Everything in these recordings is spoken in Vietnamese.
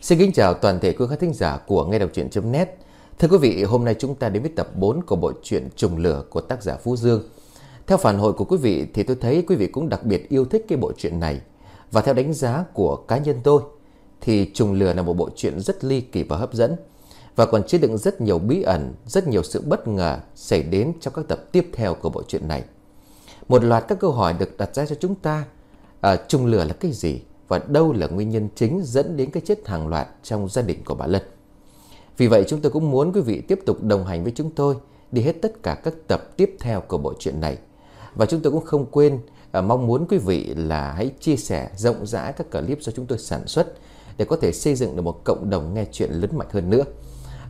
Xin kính chào toàn thể quý khán thính giả của Nghe Đọc Truyện.net Thưa quý vị, hôm nay chúng ta đến với tập 4 của bộ truyện Trùng Lửa của tác giả Phú Dương. Theo phản hồi của quý vị thì tôi thấy quý vị cũng đặc biệt yêu thích cái bộ truyện này. Và theo đánh giá của cá nhân tôi thì Trùng Lửa là một bộ truyện rất ly kỳ và hấp dẫn. Và còn chứa đựng rất nhiều bí ẩn, rất nhiều sự bất ngờ xảy đến trong các tập tiếp theo của bộ truyện này. Một loạt các câu hỏi được đặt ra cho chúng ta à, Trùng Lửa là cái gì? Và đâu là nguyên nhân chính dẫn đến cái chết hàng loạt trong gia đình của bà Lân. Vì vậy chúng tôi cũng muốn quý vị tiếp tục đồng hành với chúng tôi đi hết tất cả các tập tiếp theo của bộ truyện này. Và chúng tôi cũng không quên à, mong muốn quý vị là hãy chia sẻ rộng rãi các clip do chúng tôi sản xuất để có thể xây dựng được một cộng đồng nghe chuyện lớn mạnh hơn nữa.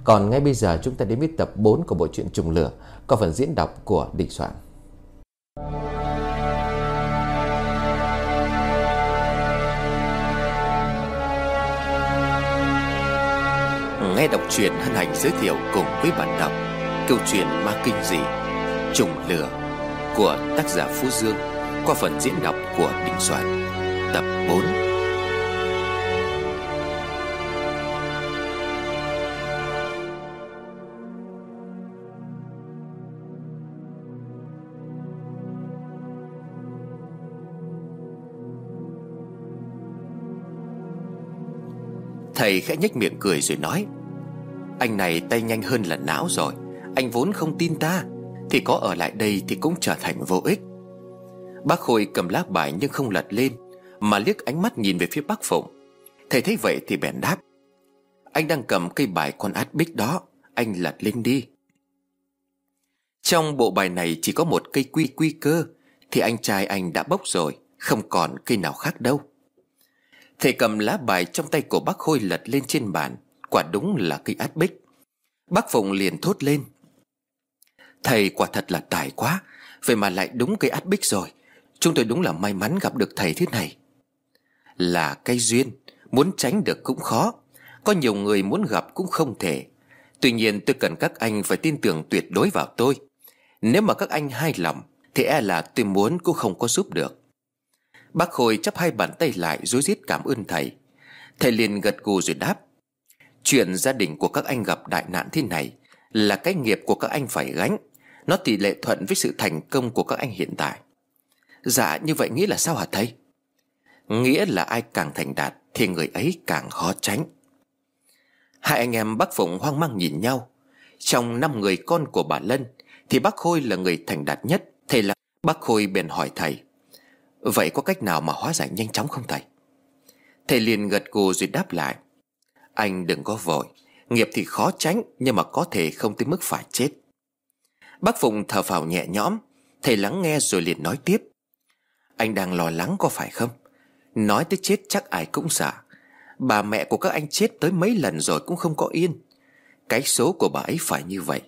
Còn ngay bây giờ chúng ta đến với tập 4 của bộ truyện Trùng Lửa có phần diễn đọc của Đình Soạn. Nghe đọc truyện hân hạnh giới thiệu cùng với bạn đọc câu chuyện ma kinh dị, trùng lửa của tác giả Phú Dương qua phần diễn đọc của Đình Soạn, tập 4 Thầy khẽ nhếch miệng cười rồi nói, anh này tay nhanh hơn là não rồi, Anh vốn không tin ta, Thì có ở lại đây thì cũng trở thành vô ích. Bác Khôi cầm lá bài nhưng không lật lên, Mà liếc ánh mắt nhìn về phía bác Phụng. Thầy thấy vậy thì bèn đáp, Anh đang cầm cây bài con át bích đó, Anh lật lên đi. Trong bộ bài này chỉ có một cây quy quy cơ, Thì anh trai anh đã bốc rồi, Không còn cây nào khác đâu. Thầy cầm lá bài trong tay của bác Khôi lật lên trên bàn. Quả đúng là cây át bích. Bác Phụng liền thốt lên. Thầy quả thật là tài quá. Vậy mà lại đúng cây át bích rồi. Chúng tôi đúng là may mắn gặp được thầy thế này. Là cây duyên. Muốn tránh được cũng khó. Có nhiều người muốn gặp cũng không thể. Tuy nhiên tôi cần các anh phải tin tưởng tuyệt đối vào tôi. Nếu mà các anh hài lòng, Thì e là tôi muốn cũng không có giúp được. Bác Khôi chắp hai bàn tay lại Rối rít cảm ơn thầy. Thầy liền gật gù rồi đáp, Chuyện gia đình của các anh gặp đại nạn thế này Là cái nghiệp của các anh phải gánh. Nó tỷ lệ thuận với sự thành công của các anh hiện tại. Dạ như vậy nghĩa là sao hả thầy? Nghĩa là ai càng thành đạt Thì người ấy càng khó tránh. Hai anh em bác Phụng hoang mang nhìn nhau. Trong năm người con của bà Lân Thì bác Khôi là người thành đạt nhất. Thầy là bác Khôi bèn hỏi thầy Vậy có cách nào mà hóa giải nhanh chóng không thầy? Thầy liền gật gù rồi đáp lại. Anh đừng có vội. Nghiệp thì khó tránh, Nhưng mà có thể không tới mức phải chết. Bác Phụng thở phào nhẹ nhõm. Thầy lắng nghe rồi liền nói tiếp. Anh đang lo lắng có phải không? Nói tới chết chắc ai cũng sợ. Bà mẹ của các anh chết tới mấy lần rồi cũng không có yên. Cái số của bà ấy phải như vậy.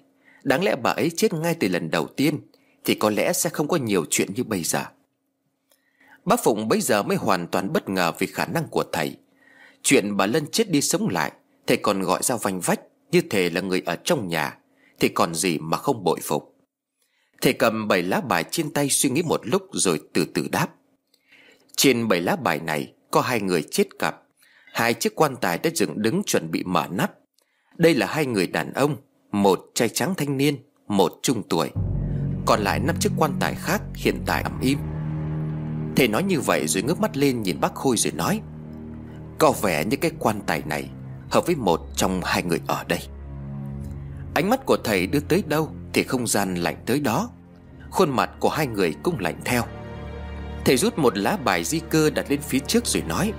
Đáng lẽ bà ấy chết ngay từ lần đầu tiên, Thì có lẽ sẽ không có nhiều chuyện như bây giờ. Bác Phụng bây giờ mới hoàn toàn bất ngờ vì khả năng của thầy. Chuyện bà Lân chết đi sống lại, Thầy còn gọi ra vanh vách Như thể là người ở trong nhà, Thì còn gì mà không bội phục. Thầy cầm bảy lá bài trên tay suy nghĩ một lúc rồi từ từ đáp. Trên bảy lá bài này có hai người chết cặp, Hai chiếc quan tài đã dựng đứng chuẩn bị mở nắp. Đây là hai người đàn ông, Một trai trắng thanh niên, Một trung tuổi. Còn lại năm chiếc quan tài khác hiện tại ẩm im. Thầy nói như vậy rồi ngước mắt lên nhìn bác Khôi rồi nói, có vẻ như cái quan tài này Hợp với một trong hai người ở đây. Ánh mắt của thầy đưa tới đâu Thì không gian lạnh tới đó, Khuôn mặt của hai người cũng lạnh theo. Thầy rút một lá bài di cơ đặt lên phía trước rồi nói,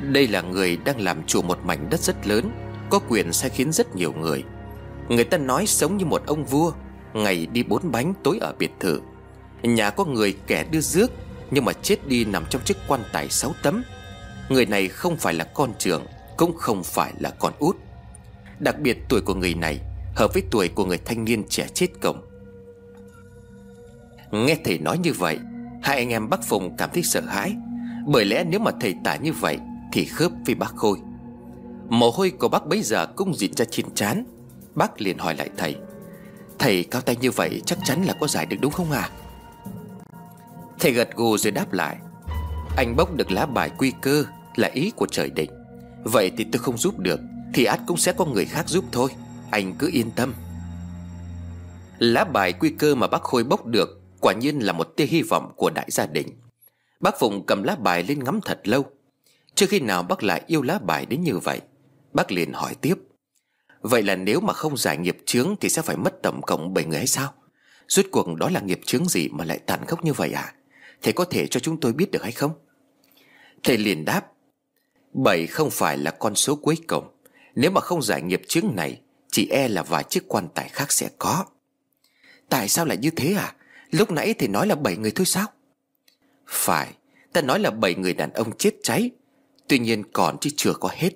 Đây là người đang làm chủ một mảnh đất rất lớn, Có quyền sai khiến rất nhiều người. Người ta nói sống như một ông vua, Ngày đi bốn bánh tối ở biệt thự. Nhà có người kẻ đưa rước nhưng mà chết đi nằm trong chiếc quan tài sáu tấm. Người này không phải là con trưởng, Cũng không phải là con út. Đặc biệt tuổi của người này Hợp với tuổi của người thanh niên trẻ chết cổng Nghe thầy nói như vậy, Hai anh em bác Phùng cảm thấy sợ hãi. Bởi lẽ nếu mà thầy tả như vậy Thì khớp với bác Khôi. Mồ hôi của bác bấy giờ cũng dịn ra trên chán. Bác liền hỏi lại thầy Thầy cao tay như vậy chắc chắn là có giải được đúng không à Thầy gật gù rồi đáp lại. Anh bốc được lá bài quy cơ là ý của trời định. Vậy thì tôi không giúp được, Thì át cũng sẽ có người khác giúp thôi. Anh cứ yên tâm. Lá bài quy cơ mà bác Khôi bốc được Quả nhiên là một tia hy vọng của đại gia đình. Bác Phụng cầm lá bài lên ngắm thật lâu. Trước khi nào bác lại yêu lá bài đến như vậy, Bác liền hỏi tiếp. Vậy là nếu mà không giải nghiệp chướng Thì sẽ phải mất tổng cộng 7 người hay sao? Rốt cuộc đó là nghiệp chướng gì Mà lại tàn khốc như vậy à? Thầy có thể cho chúng tôi biết được hay không? Thầy liền đáp Bảy không phải là con số cuối cùng. Nếu mà không giải nghiệp chứng này, Chỉ e là vài chiếc quan tài khác sẽ có. Tại sao lại như thế à? Lúc nãy thầy nói là bảy người thôi sao? Phải, Ta nói là bảy người đàn ông chết cháy. Tuy nhiên còn chứ chưa có hết.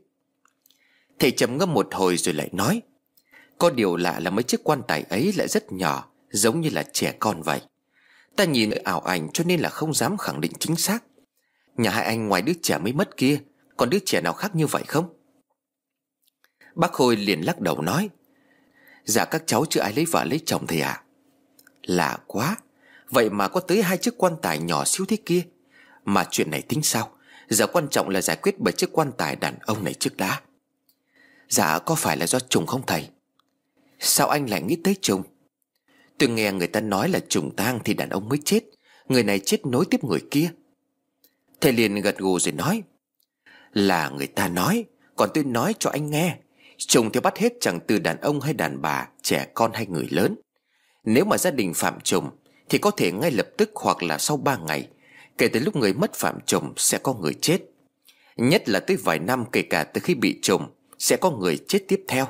Thầy trầm ngâm một hồi rồi lại nói, Có điều lạ là mấy chiếc quan tài ấy lại rất nhỏ, Giống như là trẻ con vậy. Ta nhìn ảo ảnh cho nên là không dám khẳng định chính xác. Nhà hai anh ngoài đứa trẻ mới mất kia, Còn đứa trẻ nào khác như vậy không? Bác Khôi liền lắc đầu nói Dạ các cháu chưa ai lấy vợ lấy chồng thầy à? Lạ quá, Vậy mà có tới hai chiếc quan tài nhỏ xíu thế kia. Mà chuyện này tính sao? Giờ quan trọng là giải quyết bởi chiếc quan tài đàn ông này trước đã. Dạ có phải là do trùng không thầy? Sao anh lại nghĩ tới trùng Tôi nghe người ta nói là trùng tang thì đàn ông mới chết. Người này chết nối tiếp người kia. Thầy liền gật gù rồi nói, Là người ta nói, Còn tôi nói cho anh nghe. Trùng thì bắt hết chẳng từ đàn ông hay đàn bà, Trẻ con hay người lớn. Nếu mà gia đình phạm trùng Thì có thể ngay lập tức hoặc là sau 3 ngày. Kể từ lúc người mất phạm trùng Sẽ có người chết. Nhất là tới vài năm kể cả từ khi bị trùng Sẽ có người chết tiếp theo.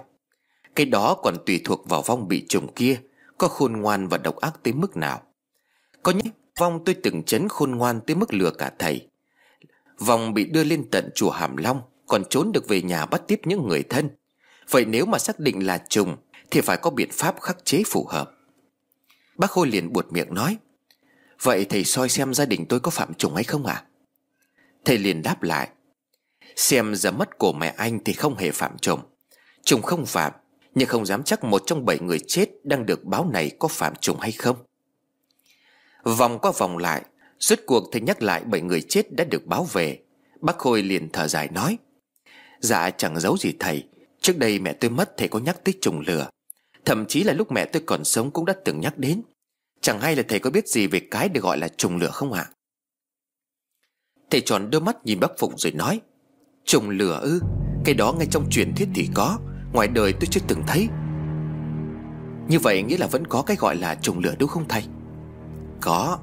Cái đó còn tùy thuộc vào vong bị trùng kia. Có khôn ngoan và độc ác tới mức nào. Có nhắc vong tôi từng chấn khôn ngoan tới mức lừa cả thầy. Vong bị đưa lên tận chùa Hàm Long, Còn trốn được về nhà bắt tiếp những người thân. Vậy nếu mà xác định là trùng, Thì phải có biện pháp khắc chế phù hợp. Bác Khôi liền buột miệng nói, Vậy thầy soi xem gia đình tôi có phạm trùng hay không ạ? À? Thầy liền đáp lại, Xem giờ mất của mẹ anh thì không hề phạm trùng. Trùng không phạm nhưng không dám chắc một trong bảy người chết Đang được báo này có phạm trùng hay không. Vòng qua vòng lại, Suốt cuộc thầy nhắc lại bảy người chết đã được báo về, Bác Khôi liền thở dài nói Dạ chẳng giấu gì thầy. Trước đây mẹ tôi mất thầy có nhắc tới trùng lửa. Thậm chí là lúc mẹ tôi còn sống cũng đã từng nhắc đến. Chẳng hay là thầy có biết gì về cái được gọi là trùng lửa không ạ? Thầy tròn đôi mắt nhìn bác Phụng rồi nói, Trùng lửa ư? Cái đó ngay trong truyền thuyết thì có. Ngoài đời tôi chưa từng thấy. Như vậy nghĩa là vẫn có cái gọi là trùng lửa đúng không thầy? Có,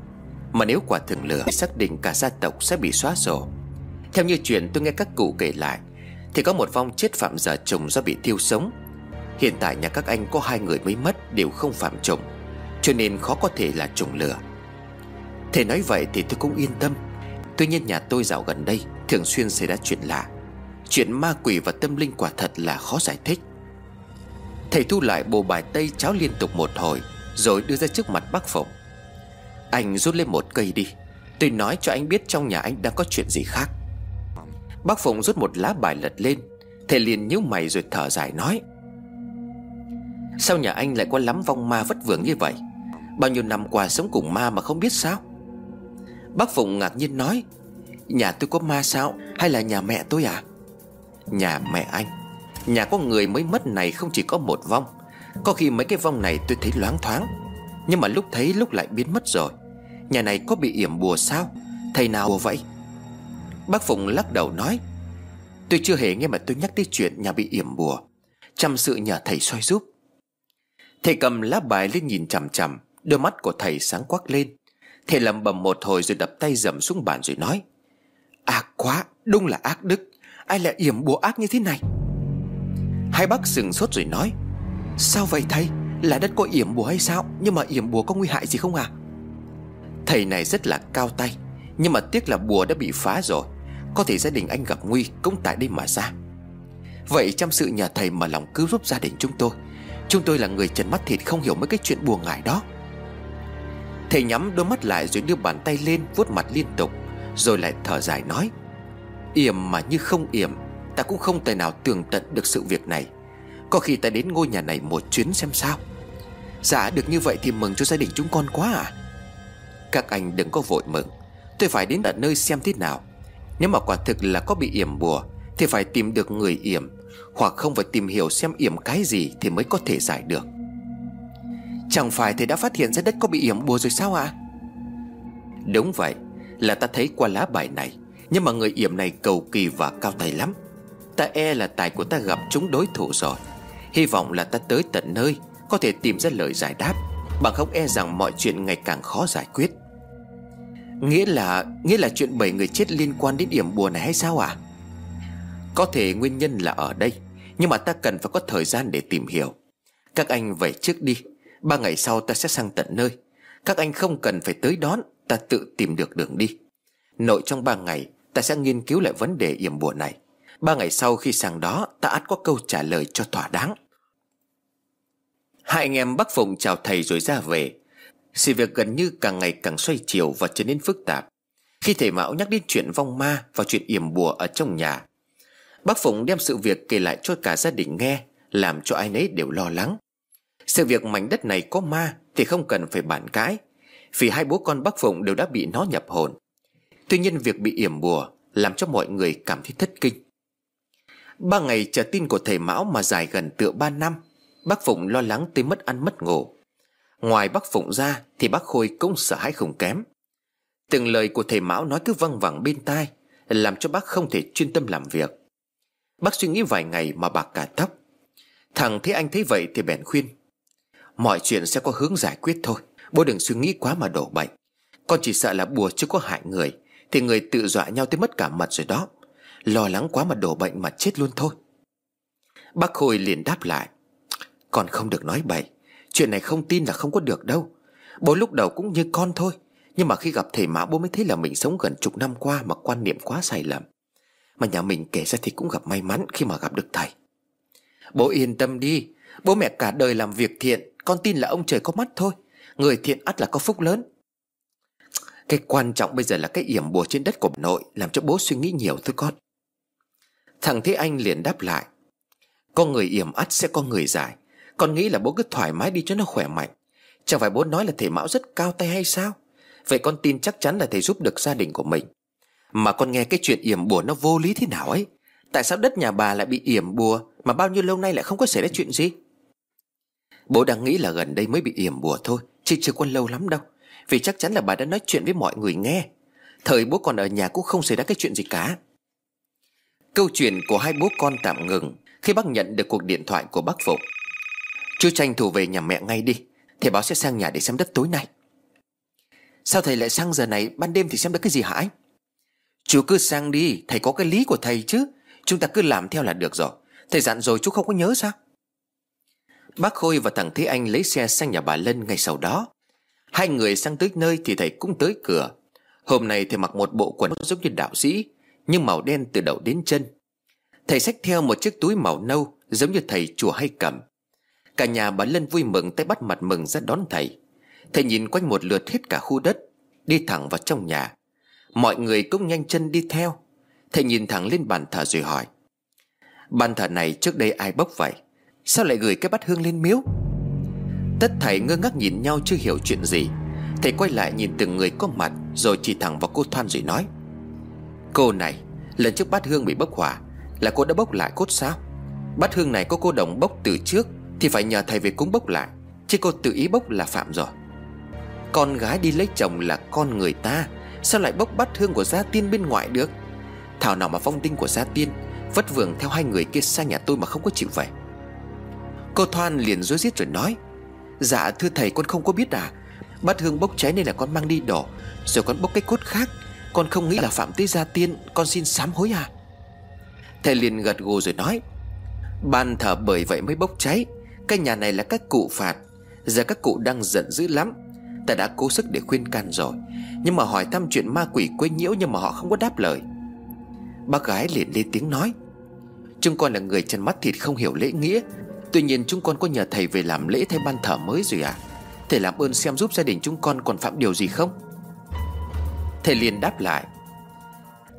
Mà nếu quả thường lửa thì xác định cả gia tộc sẽ bị xóa sổ. Theo như chuyện tôi nghe các cụ kể lại, Thì có một vong chết phạm giờ trùng do bị thiêu sống. Hiện tại nhà các anh có hai người mới mất Đều không phạm trùng, Cho nên khó có thể là trùng lửa. Thầy nói vậy thì tôi cũng yên tâm. Tuy nhiên nhà tôi dạo gần đây Thường xuyên xảy ra chuyện lạ. Chuyện ma quỷ và tâm linh quả thật là khó giải thích. Thầy thu lại bộ bài tây cháo liên tục một hồi, Rồi đưa ra trước mặt bác Phụng. Anh rút lên một cây đi, Tôi nói cho anh biết trong nhà anh đang có chuyện gì khác. Bác Phụng rút một lá bài lật lên, Thầy liền nhíu mày rồi thở dài nói, Sao nhà anh lại có lắm vong ma vất vưởng như vậy? Bao nhiêu năm qua sống cùng ma mà không biết sao? Bác Phụng ngạc nhiên nói, Nhà tôi có ma sao? Hay là nhà mẹ tôi à? Nhà mẹ anh. Nhà có người mới mất này không chỉ có một vong. Có khi mấy cái vong này tôi thấy loáng thoáng. Nhưng mà lúc thấy lúc lại biến mất rồi. Nhà này có bị yểm bùa sao? Thầy nào bùa vậy? Bác Phụng lắc đầu nói, Tôi chưa hề nghe mà tôi nhắc tới chuyện nhà bị yểm bùa. Chăm sự nhờ thầy soi giúp. Thầy cầm lá bài lên nhìn chằm chằm, Đôi mắt của thầy sáng quắc lên. Thầy lầm bầm một hồi rồi đập tay dầm xuống bàn rồi nói, Ác quá, Đúng là ác đức. Ai lại yểm bùa ác như thế này? Hai bác sừng sốt rồi nói, Sao vậy thầy? Là đất có yểm bùa hay sao? Nhưng mà yểm bùa có nguy hại gì không à? Thầy này rất là cao tay, Nhưng mà tiếc là bùa đã bị phá rồi. Có thể gia đình anh gặp nguy cũng tại đây mà ra. Vậy trong sự nhà thầy mà lòng cứu giúp gia đình chúng tôi. Chúng tôi là người trần mắt thịt không hiểu mấy cái chuyện bùa ngải đó. Thầy nhắm đôi mắt lại rồi đưa bàn tay lên vuốt mặt liên tục, Rồi lại thở dài nói Yểm mà như không yểm, Ta cũng không tài nào tường tận được sự việc này. Có khi ta đến ngôi nhà này một chuyến xem sao. Dạ được như vậy thì mừng cho gia đình chúng con quá à. Các anh đừng có vội mừng. Tôi phải đến tận nơi xem thế nào. Nếu mà quả thực là có bị yểm bùa, Thì phải tìm được người yểm. Hoặc không phải tìm hiểu xem yểm cái gì Thì mới có thể giải được. Chẳng phải thầy đã phát hiện ra đất có bị yểm bùa rồi sao ạ? À? Đúng vậy, Là ta thấy qua lá bài này. Nhưng mà người yểm này cầu kỳ và cao tay lắm. Ta e là tài của ta gặp chúng đối thủ rồi. Hy vọng là ta tới tận nơi, Có thể tìm ra lời giải đáp. Bằng không e rằng mọi chuyện ngày càng khó giải quyết. Nghĩa là Nghĩa là chuyện bảy người chết liên quan đến điểm bùa này hay sao à Có thể nguyên nhân là ở đây, Nhưng mà ta cần phải có thời gian để tìm hiểu. Các anh về trước đi, Ba ngày sau ta sẽ sang tận nơi. Các anh không cần phải tới đón, Ta tự tìm được đường đi. Nội trong ba ngày Ta sẽ nghiên cứu lại vấn đề yểm bùa này. Ba ngày sau khi sang đó, Ta ắt có câu trả lời cho thỏa đáng. Hai anh em Bắc Phụng chào thầy rồi ra về. Sự việc gần như càng ngày càng xoay chiều và trở nên phức tạp. Khi thầy Mão nhắc đến chuyện vong ma và chuyện yểm bùa ở trong nhà Bác Phụng đem sự việc kể lại cho cả gia đình nghe, Làm cho ai nấy đều lo lắng. Sự việc mảnh đất này có ma Thì không cần phải bàn cãi, Vì hai bố con bác Phụng đều đã bị nó nhập hồn. Tuy nhiên việc bị yểm bùa Làm cho mọi người cảm thấy thất kinh. Ba ngày chờ tin của thầy Mão mà dài gần tựa ba năm, Bác Phụng lo lắng tới mất ăn mất ngủ. Ngoài bác Phụng ra Thì bác Khôi cũng sợ hãi không kém. Từng lời của thầy Mão nói cứ văng vẳng bên tai, Làm cho bác không thể chuyên tâm làm việc. Bác suy nghĩ vài ngày mà bạc cả tóc. Thằng thấy anh thấy vậy thì bèn khuyên, Mọi chuyện sẽ có hướng giải quyết thôi. Bố đừng suy nghĩ quá mà đổ bệnh. Con chỉ sợ là bùa chưa có hại người. Thì người tự dọa nhau tới mất cả mặt rồi đó. Lo lắng quá mà đổ bệnh mà chết luôn thôi. Bác Khôi liền đáp lại. Con không được nói bậy. Chuyện này không tin là không có được đâu. Bố lúc đầu cũng như con thôi. Nhưng mà khi gặp thầy Mã, bố mới thấy là mình sống gần chục năm qua Mà quan niệm quá sai lầm. Mà nhà mình kể ra thì cũng gặp may mắn khi mà gặp được thầy. Bố yên tâm đi. Bố mẹ cả đời làm việc thiện. Con tin là ông trời có mắt thôi. Người thiện ắt là có phúc lớn. Cái quan trọng bây giờ là cái yểm bùa trên đất của nội Làm cho bố suy nghĩ nhiều thôi con. Thằng Thế Anh liền đáp lại Có người yểm ắt sẽ có người giải. Con nghĩ là bố cứ thoải mái đi cho nó khỏe mạnh. Chẳng phải bố nói là thầy Mão rất cao tay hay sao? Vậy con tin chắc chắn là thầy giúp được gia đình của mình. Mà con nghe cái chuyện yểm bùa nó vô lý thế nào ấy? Tại sao đất nhà bà lại bị yểm bùa Mà bao nhiêu lâu nay lại không có xảy ra chuyện gì? Bố đang nghĩ là gần đây mới bị yểm bùa thôi, Chứ chưa có lâu lắm đâu. Vì chắc chắn là bà đã nói chuyện với mọi người nghe. Thời bố còn ở nhà cũng không xảy ra cái chuyện gì cả. Câu chuyện của hai bố con tạm ngừng Khi bác nhận được cuộc điện thoại của bác Phục Chú tranh thủ về nhà mẹ ngay đi Thầy báo sẽ sang nhà để xem đất tối nay. Sao thầy lại sang giờ này, Ban đêm thì xem được cái gì hả anh? Chú cứ sang đi, Thầy có cái lý của thầy chứ. Chúng ta cứ làm theo là được rồi. Thầy dặn rồi chú không có nhớ sao? Bác Khôi và thằng Thế Anh lấy xe sang nhà bà Lân ngay sau đó. Hai người sang tới nơi thì thầy cũng tới cửa. Hôm nay thầy mặc một bộ quần giống như đạo sĩ, Nhưng màu đen từ đầu đến chân. Thầy xách theo một chiếc túi màu nâu, Giống như thầy chùa hay cầm. Cả nhà bà Lân vui mừng tay bắt mặt mừng ra đón thầy. Thầy nhìn quanh một lượt hết cả khu đất, Đi thẳng vào trong nhà. Mọi người cũng nhanh chân đi theo. Thầy nhìn thẳng lên bàn thờ rồi hỏi, Bàn thờ này trước đây ai bốc vậy? Sao lại gửi cái bát hương lên miếu? Tất thầy ngơ ngác nhìn nhau chưa hiểu chuyện gì. Thầy quay lại nhìn từng người có mặt, Rồi chỉ thẳng vào cô Thoan rồi nói. Cô này, Lần trước bát hương bị bốc hỏa, Là cô đã bốc lại cốt sao? Bát hương này có cô đồng bốc từ trước, Thì phải nhờ thầy về cúng bốc lại, Chứ cô tự ý bốc là phạm rồi. Con gái đi lấy chồng là con người ta, Sao lại bốc bát hương của gia tiên bên ngoài được? Thảo nào mà phong tinh của gia tiên, Vất vưởng theo hai người kia sang nhà tôi mà không có chịu về. Cô Thoan liền rối rít rồi nói. Dạ thưa thầy, con không có biết à. Bát hương bốc cháy nên là con mang đi đổ Rồi con bốc cái cốt khác. Con không nghĩ là phạm tới gia tiên, Con xin sám hối à. Thầy liền gật gù rồi nói, Ban thờ bởi vậy mới bốc cháy. Cái nhà này là các cụ phạt. Giờ các cụ đang giận dữ lắm. Ta đã cố sức để khuyên can rồi. Nhưng mà hỏi thăm chuyện ma quỷ quấy nhiễu Nhưng mà họ không có đáp lời. Bác gái liền lên tiếng nói, Chúng con là người chân mắt thịt không hiểu lễ nghĩa Tuy nhiên chúng con có nhờ thầy về làm lễ thay ban thờ mới rồi à? Thầy làm ơn xem giúp gia đình chúng con còn phạm điều gì không? Thầy liền đáp lại.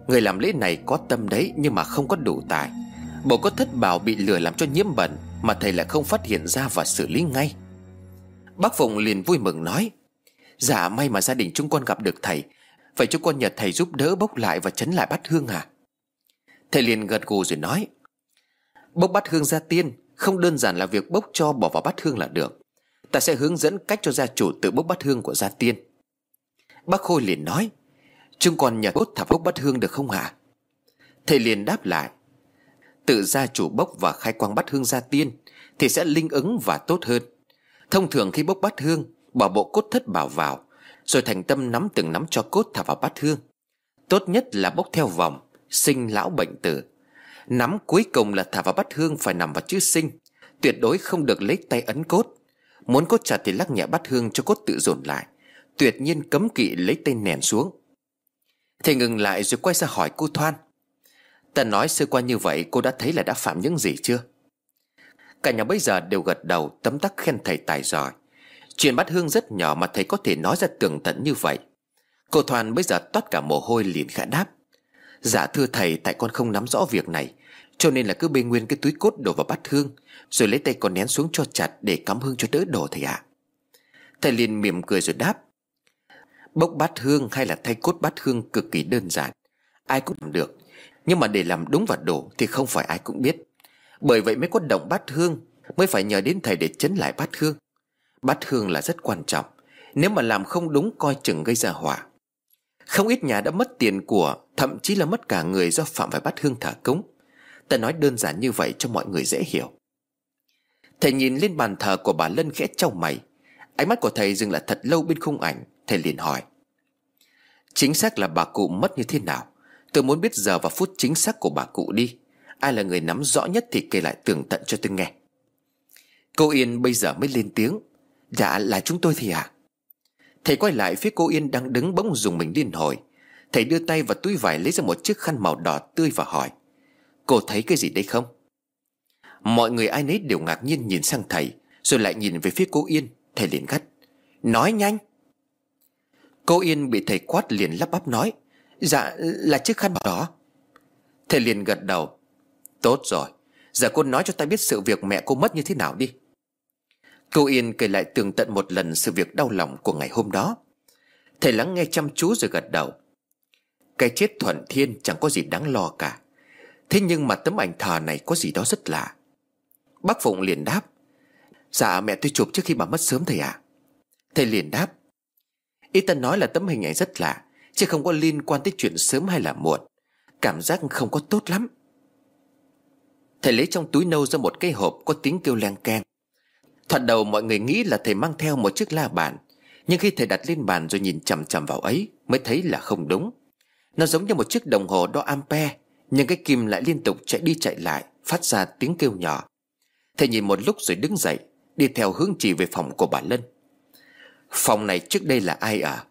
Người làm lễ này có tâm đấy Nhưng mà không có đủ tài. Bộ có thất bảo bị lừa làm cho nhiễm bẩn Mà thầy lại không phát hiện ra và xử lý ngay. Bác Phụng liền vui mừng nói Dạ may mà gia đình chúng con gặp được thầy. Vậy chúng con nhờ thầy giúp đỡ bốc lại và chấn lại bát hương à? Thầy liền gật gù rồi nói, Bốc bát hương ra tiên không đơn giản là việc bốc cho bỏ vào bát hương là được. Ta sẽ hướng dẫn cách cho gia chủ tự bốc bát hương của gia tiên. Bác Khôi liền nói Chúng còn nhờ cốt thả bốc bát hương được không hả? Thầy liền đáp lại, Tự gia chủ bốc và khai quang bát hương gia tiên Thì sẽ linh ứng và tốt hơn. Thông thường khi bốc bát hương, Bỏ bộ cốt thất bảo vào, Rồi thành tâm nắm từng nắm cho cốt thả vào bát hương. Tốt nhất là bốc theo vòng, Sinh lão bệnh tử. Nắm cuối cùng là thả vào bát hương phải nằm vào chữ sinh. Tuyệt đối không được lấy tay ấn cốt. Muốn cốt chặt thì lắc nhẹ bát hương cho cốt tự dồn lại. Tuyệt nhiên cấm kỵ lấy tay nền xuống. Thầy ngừng lại rồi quay ra hỏi cô Thoan. Ta nói sơ qua như vậy, cô đã thấy là đã phạm những gì chưa? Cả nhà bây giờ đều gật đầu, tấm tắc khen thầy tài giỏi. Chuyện bát hương rất nhỏ mà thầy có thể nói ra tường tận như vậy. Cô Thoan bây giờ toát cả mồ hôi liền khẽ đáp. Dạ thưa thầy, tại con không nắm rõ việc này. Cho nên là cứ bê nguyên cái túi cốt đổ vào bát hương, Rồi lấy tay con nén xuống cho chặt để cắm hương cho đỡ đổ thầy ạ. Thầy liền mỉm cười rồi đáp, Bốc bát hương hay là thay cốt bát hương cực kỳ đơn giản, Ai cũng làm được. Nhưng mà để làm đúng và đủ thì không phải ai cũng biết. Bởi vậy mới có động bát hương, Mới phải nhờ đến thầy để chấn lại bát hương. Bát hương là rất quan trọng, Nếu mà làm không đúng coi chừng gây ra hỏa Không ít nhà đã mất tiền của, Thậm chí là mất cả người do phạm phải bát hương thả cúng. Ta nói đơn giản như vậy cho mọi người dễ hiểu. Thầy nhìn lên bàn thờ của bà Lân khẽ trong mày. Ánh mắt của thầy dừng lại thật lâu bên khung ảnh. Thầy liền hỏi, Chính xác là bà cụ mất như thế nào? Tôi muốn biết giờ và phút chính xác của bà cụ đi. Ai là người nắm rõ nhất thì kể lại tường tận cho tôi nghe. Cô Yên bây giờ mới lên tiếng Dạ là chúng tôi thì à Thầy quay lại phía cô Yên đang đứng bỗng dùng mình điên hồi. Thầy đưa tay vào túi vải lấy ra một chiếc khăn màu đỏ tươi và hỏi Cô thấy cái gì đây không? Mọi người ai nấy đều ngạc nhiên nhìn sang thầy, Rồi lại nhìn về phía cô Yên, Thầy liền gắt. Nói nhanh. Cô Yên bị thầy quát liền lắp bắp nói Dạ là chiếc khăn đó Thầy liền gật đầu. Tốt rồi, Giờ cô nói cho ta biết sự việc mẹ cô mất như thế nào đi. Cô Yên kể lại tường tận một lần sự việc đau lòng của ngày hôm đó. Thầy lắng nghe chăm chú rồi gật đầu. Cái chết thuận thiên chẳng có gì đáng lo cả. Thế nhưng mà tấm ảnh thờ này có gì đó rất lạ. Bác Phụng liền đáp Dạ mẹ tôi chụp trước khi bà mất sớm thầy ạ. À? Thầy liền đáp, Ý ta nói là tấm hình ảnh rất lạ, Chứ không có liên quan tới chuyện sớm hay là muộn. Cảm giác không có tốt lắm. Thầy lấy trong túi nâu ra một cái hộp có tiếng kêu leng keng. Thoạt đầu mọi người nghĩ là thầy mang theo một chiếc la bàn, Nhưng khi thầy đặt lên bàn rồi nhìn chằm chằm vào ấy, Mới thấy là không đúng. Nó giống như một chiếc đồng hồ đo ampe. Nhưng cái kim lại liên tục chạy đi chạy lại, Phát ra tiếng kêu nhỏ. Thầy nhìn một lúc rồi đứng dậy, Đi theo hướng chỉ về phòng của bà Lân. Phòng này trước đây là ai à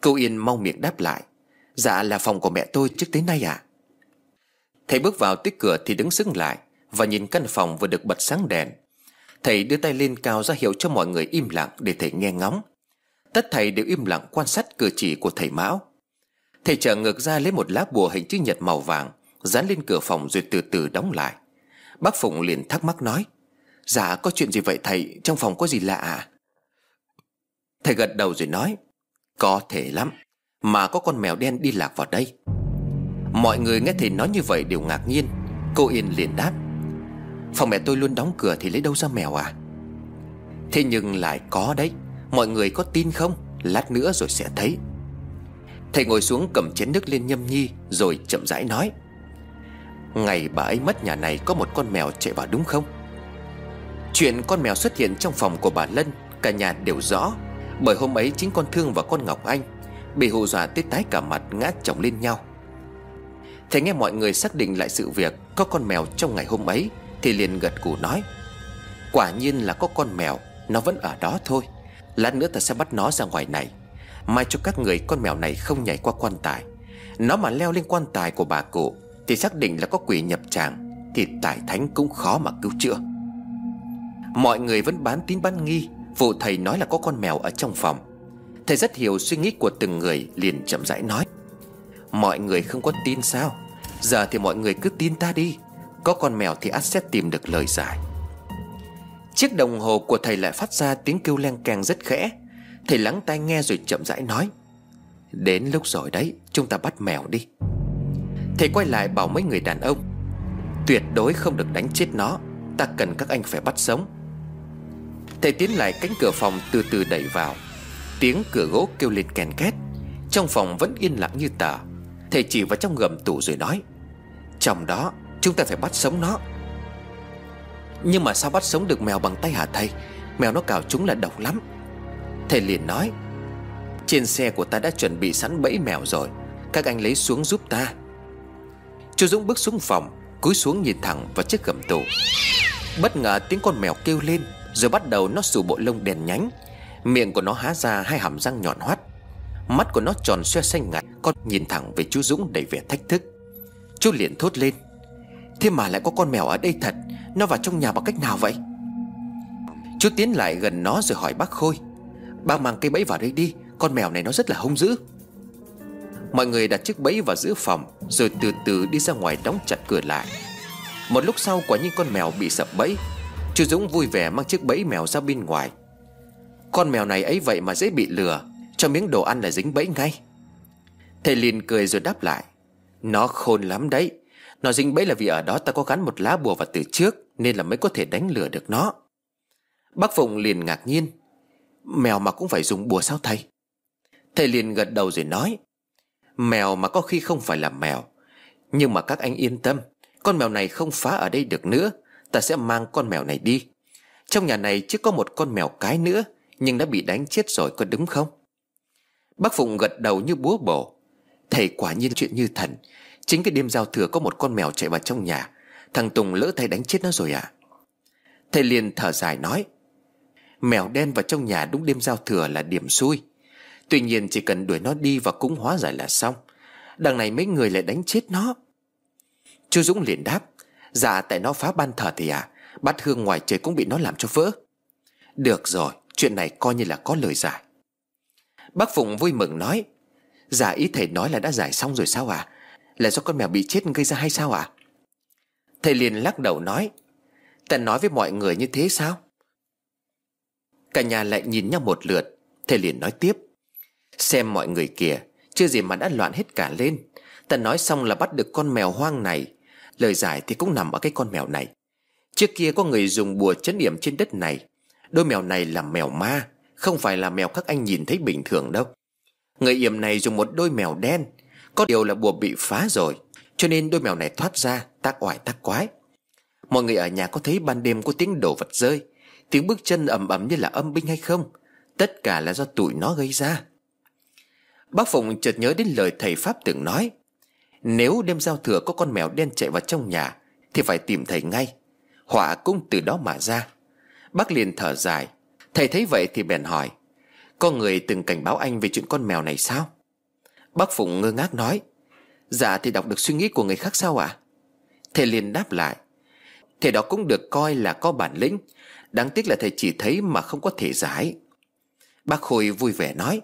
Cô Yên mau miệng đáp lại. Dạ là phòng của mẹ tôi trước tới nay à Thầy bước vào tới cửa thì đứng sững lại Và nhìn căn phòng vừa được bật sáng đèn. Thầy đưa tay lên cao ra hiệu cho mọi người im lặng để thầy nghe ngóng. Tất thầy đều im lặng quan sát cử chỉ của thầy Mão. Thầy trở ngược ra lấy một lá bùa hình chữ nhật màu vàng, Dán lên cửa phòng rồi từ từ đóng lại. Bác Phụng liền thắc mắc nói Dạ có chuyện gì vậy thầy? Trong phòng có gì lạ à Thầy gật đầu rồi nói, Có thể lắm, Mà có con mèo đen đi lạc vào đây. Mọi người nghe thầy nói như vậy đều ngạc nhiên. Cô Yên liền đáp, Phòng mẹ tôi luôn đóng cửa thì lấy đâu ra mèo à? Thế nhưng lại có đấy, Mọi người có tin không? Lát nữa rồi sẽ thấy. Thầy ngồi xuống cầm chén nước lên nhâm nhi, Rồi chậm rãi nói, Ngày bà ấy mất nhà này Có một con mèo chạy vào đúng không? Chuyện con mèo xuất hiện trong phòng của bà Lân, Cả nhà đều rõ, Bởi hôm ấy chính con Thương và con Ngọc Anh Bị hù dọa tới tái cả mặt ngã chồng lên nhau. Thầy nghe mọi người xác định lại sự việc Có con mèo trong ngày hôm ấy Thì liền gật cù nói, Quả nhiên là có con mèo, Nó vẫn ở đó thôi. Lát nữa ta sẽ bắt nó ra ngoài này. Mai cho các người con mèo này không nhảy qua quan tài. Nó mà leo lên quan tài của bà cụ Thì xác định là có quỷ nhập tràng, Thì tài thánh cũng khó mà cứu chữa. Mọi người vẫn bán tín bán nghi, Vụ thầy nói là có con mèo ở trong phòng. Thầy rất hiểu suy nghĩ của từng người, Liền chậm rãi nói, Mọi người không có tin sao? Giờ thì mọi người cứ tin ta đi. Có con mèo thì ắt sẽ tìm được lời giải. Chiếc đồng hồ của thầy lại phát ra tiếng kêu len keng rất khẽ. Thầy lắng tai nghe rồi chậm rãi nói, Đến lúc rồi đấy, Chúng ta bắt mèo đi. Thầy quay lại bảo mấy người đàn ông, Tuyệt đối không được đánh chết nó, Ta cần các anh phải bắt sống. Thầy tiến lại cánh cửa phòng từ từ đẩy vào. Tiếng cửa gỗ kêu lên kèn két. Trong phòng vẫn yên lặng như tờ. Thầy chỉ vào trong gầm tủ rồi nói, Trong đó, chúng ta phải bắt sống nó. Nhưng mà sao bắt sống được mèo bằng tay hả thầy? Mèo nó cào chúng là độc lắm. Thầy liền nói, Trên xe của ta đã chuẩn bị sẵn bẫy mèo rồi, Các anh lấy xuống giúp ta. Chú Dũng bước xuống phòng, Cúi xuống nhìn thẳng vào chiếc gầm tủ. Bất ngờ tiếng con mèo kêu lên, Rồi bắt đầu nó xù bộ lông đèn nhánh. Miệng của nó há ra hai hàm răng nhọn hoắt. Mắt của nó tròn xoe xanh ngặt Con nhìn thẳng về chú Dũng đầy vẻ thách thức. Chú liền thốt lên, Thế mà lại có con mèo ở đây thật, Nó vào trong nhà bằng cách nào vậy? Chú tiến lại gần nó rồi hỏi bác Khôi Bác mang cây bẫy vào đây đi, Con mèo này nó rất là hung dữ. Mọi người đặt chiếc bẫy vào giữa phòng, Rồi từ từ đi ra ngoài đóng chặt cửa lại. Một lúc sau, quả nhiên con mèo bị sập bẫy. Chú Dũng vui vẻ mang chiếc bẫy mèo ra bên ngoài. Con mèo này ấy vậy mà dễ bị lừa, Cho miếng đồ ăn là dính bẫy ngay. Thầy liền cười rồi đáp lại, Nó khôn lắm đấy. Nó dính bẫy là vì ở đó ta có gắn một lá bùa vào từ trước, Nên là mới có thể đánh lừa được nó. Bác Phụng liền ngạc nhiên Mèo mà cũng phải dùng bùa sao thầy? Thầy liền gật đầu rồi nói, Mèo mà có khi không phải là mèo, Nhưng mà các anh yên tâm, Con mèo này không phá ở đây được nữa, Ta sẽ mang con mèo này đi. Trong nhà này chưa có một con mèo cái nữa, Nhưng đã bị đánh chết rồi, có đúng không? Bác Phụng gật đầu như búa bổ, Thầy quả nhiên chuyện như thần, Chính cái đêm giao thừa có một con mèo chạy vào trong nhà, Thằng Tùng lỡ thầy đánh chết nó rồi à Thầy liền thở dài nói Mèo đen vào trong nhà đúng đêm giao thừa là điểm xui. Tuy nhiên chỉ cần đuổi nó đi và cúng hóa giải là xong. Đằng này mấy người lại đánh chết nó. Chú Dũng liền đáp Dạ tại nó phá ban thờ thì à Bát hương ngoài trời cũng bị nó làm cho vỡ. Được rồi, Chuyện này coi như là có lời giải. Bác Phụng vui mừng nói Dạ ý thầy nói là đã giải xong rồi sao à Là do con mèo bị chết gây ra hay sao à Thầy liền lắc đầu nói Ta nói với mọi người như thế sao? Cả nhà lại nhìn nhau một lượt Thầy liền nói tiếp. Xem mọi người kìa, Chưa gì mà đã loạn hết cả lên. Ta nói xong là bắt được con mèo hoang này. Lời giải thì cũng nằm ở cái con mèo này. Trước kia có người dùng bùa chấn điểm trên đất này. Đôi mèo này là mèo ma, Không phải là mèo các anh nhìn thấy bình thường đâu. Người yểm này dùng một đôi mèo đen, Có điều là bùa bị phá rồi, Cho nên đôi mèo này thoát ra, Tác oải tác quái. Mọi người ở nhà có thấy ban đêm có tiếng đổ vật rơi. Tiếng bước chân ầm ầm như là âm binh hay không? Tất cả là do tụi nó gây ra. Bác Phụng chợt nhớ đến lời thầy Pháp từng nói. Nếu đêm giao thừa có con mèo đen chạy vào trong nhà, Thì phải tìm thầy ngay. Họa cũng từ đó mà ra. Bác liền thở dài. Thầy thấy vậy thì bèn hỏi, Có người từng cảnh báo anh về chuyện con mèo này sao? Bác Phụng ngơ ngác nói Dạ thì đọc được suy nghĩ của người khác sao ạ? À? Thầy liền đáp lại, Thầy đó cũng được coi là có bản lĩnh. Đáng tiếc là thầy chỉ thấy mà không có thể giải. Bác Khôi vui vẻ nói,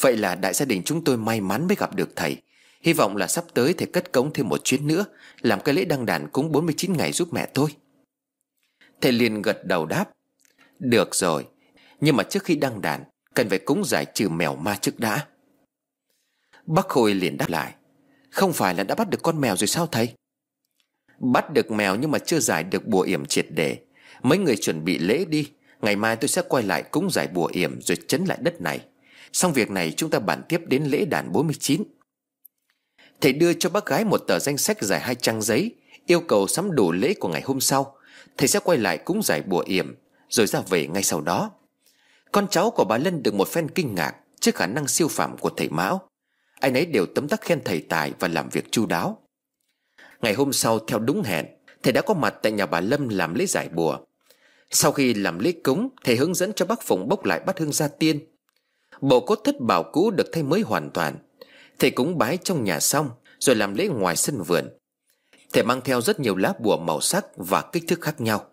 Vậy là đại gia đình chúng tôi may mắn mới gặp được thầy. Hy vọng là sắp tới thầy cất cống thêm một chuyến nữa, Làm cái lễ đăng đàn cúng 49 ngày giúp mẹ tôi. Thầy liền gật đầu đáp, Được rồi, Nhưng mà trước khi đăng đàn, Cần phải cúng giải trừ mèo ma trước đã. Bác Khôi liền đáp lại, Không phải là đã bắt được con mèo rồi sao thầy? Bắt được mèo nhưng mà chưa giải được bùa yểm triệt để. Mấy người chuẩn bị lễ đi. Ngày mai tôi sẽ quay lại cúng giải bùa yểm Rồi chấn lại đất này. Xong việc này chúng ta bàn tiếp đến lễ đàn 49 Thầy đưa cho bác gái một tờ danh sách dài hai trang giấy, Yêu cầu sắm đủ lễ của ngày hôm sau. Thầy sẽ quay lại cúng giải bùa yểm, Rồi ra về ngay sau đó. Con cháu của bà Lân được một phen kinh ngạc Trước khả năng siêu phạm của thầy Mão. Anh ấy đều tấm tắc khen thầy tài Và làm việc chu đáo. Ngày hôm sau, theo đúng hẹn, Thầy đã có mặt tại nhà bà Lâm làm lễ giải bùa. Sau khi làm lễ cúng, Thầy hướng dẫn cho bác Phụng bốc lại bát hương gia tiên. Bộ cốt thất bảo cũ được thay mới hoàn toàn. Thầy cúng bái trong nhà xong, Rồi làm lễ ngoài sân vườn. Thầy mang theo rất nhiều lá bùa màu sắc Và kích thước khác nhau.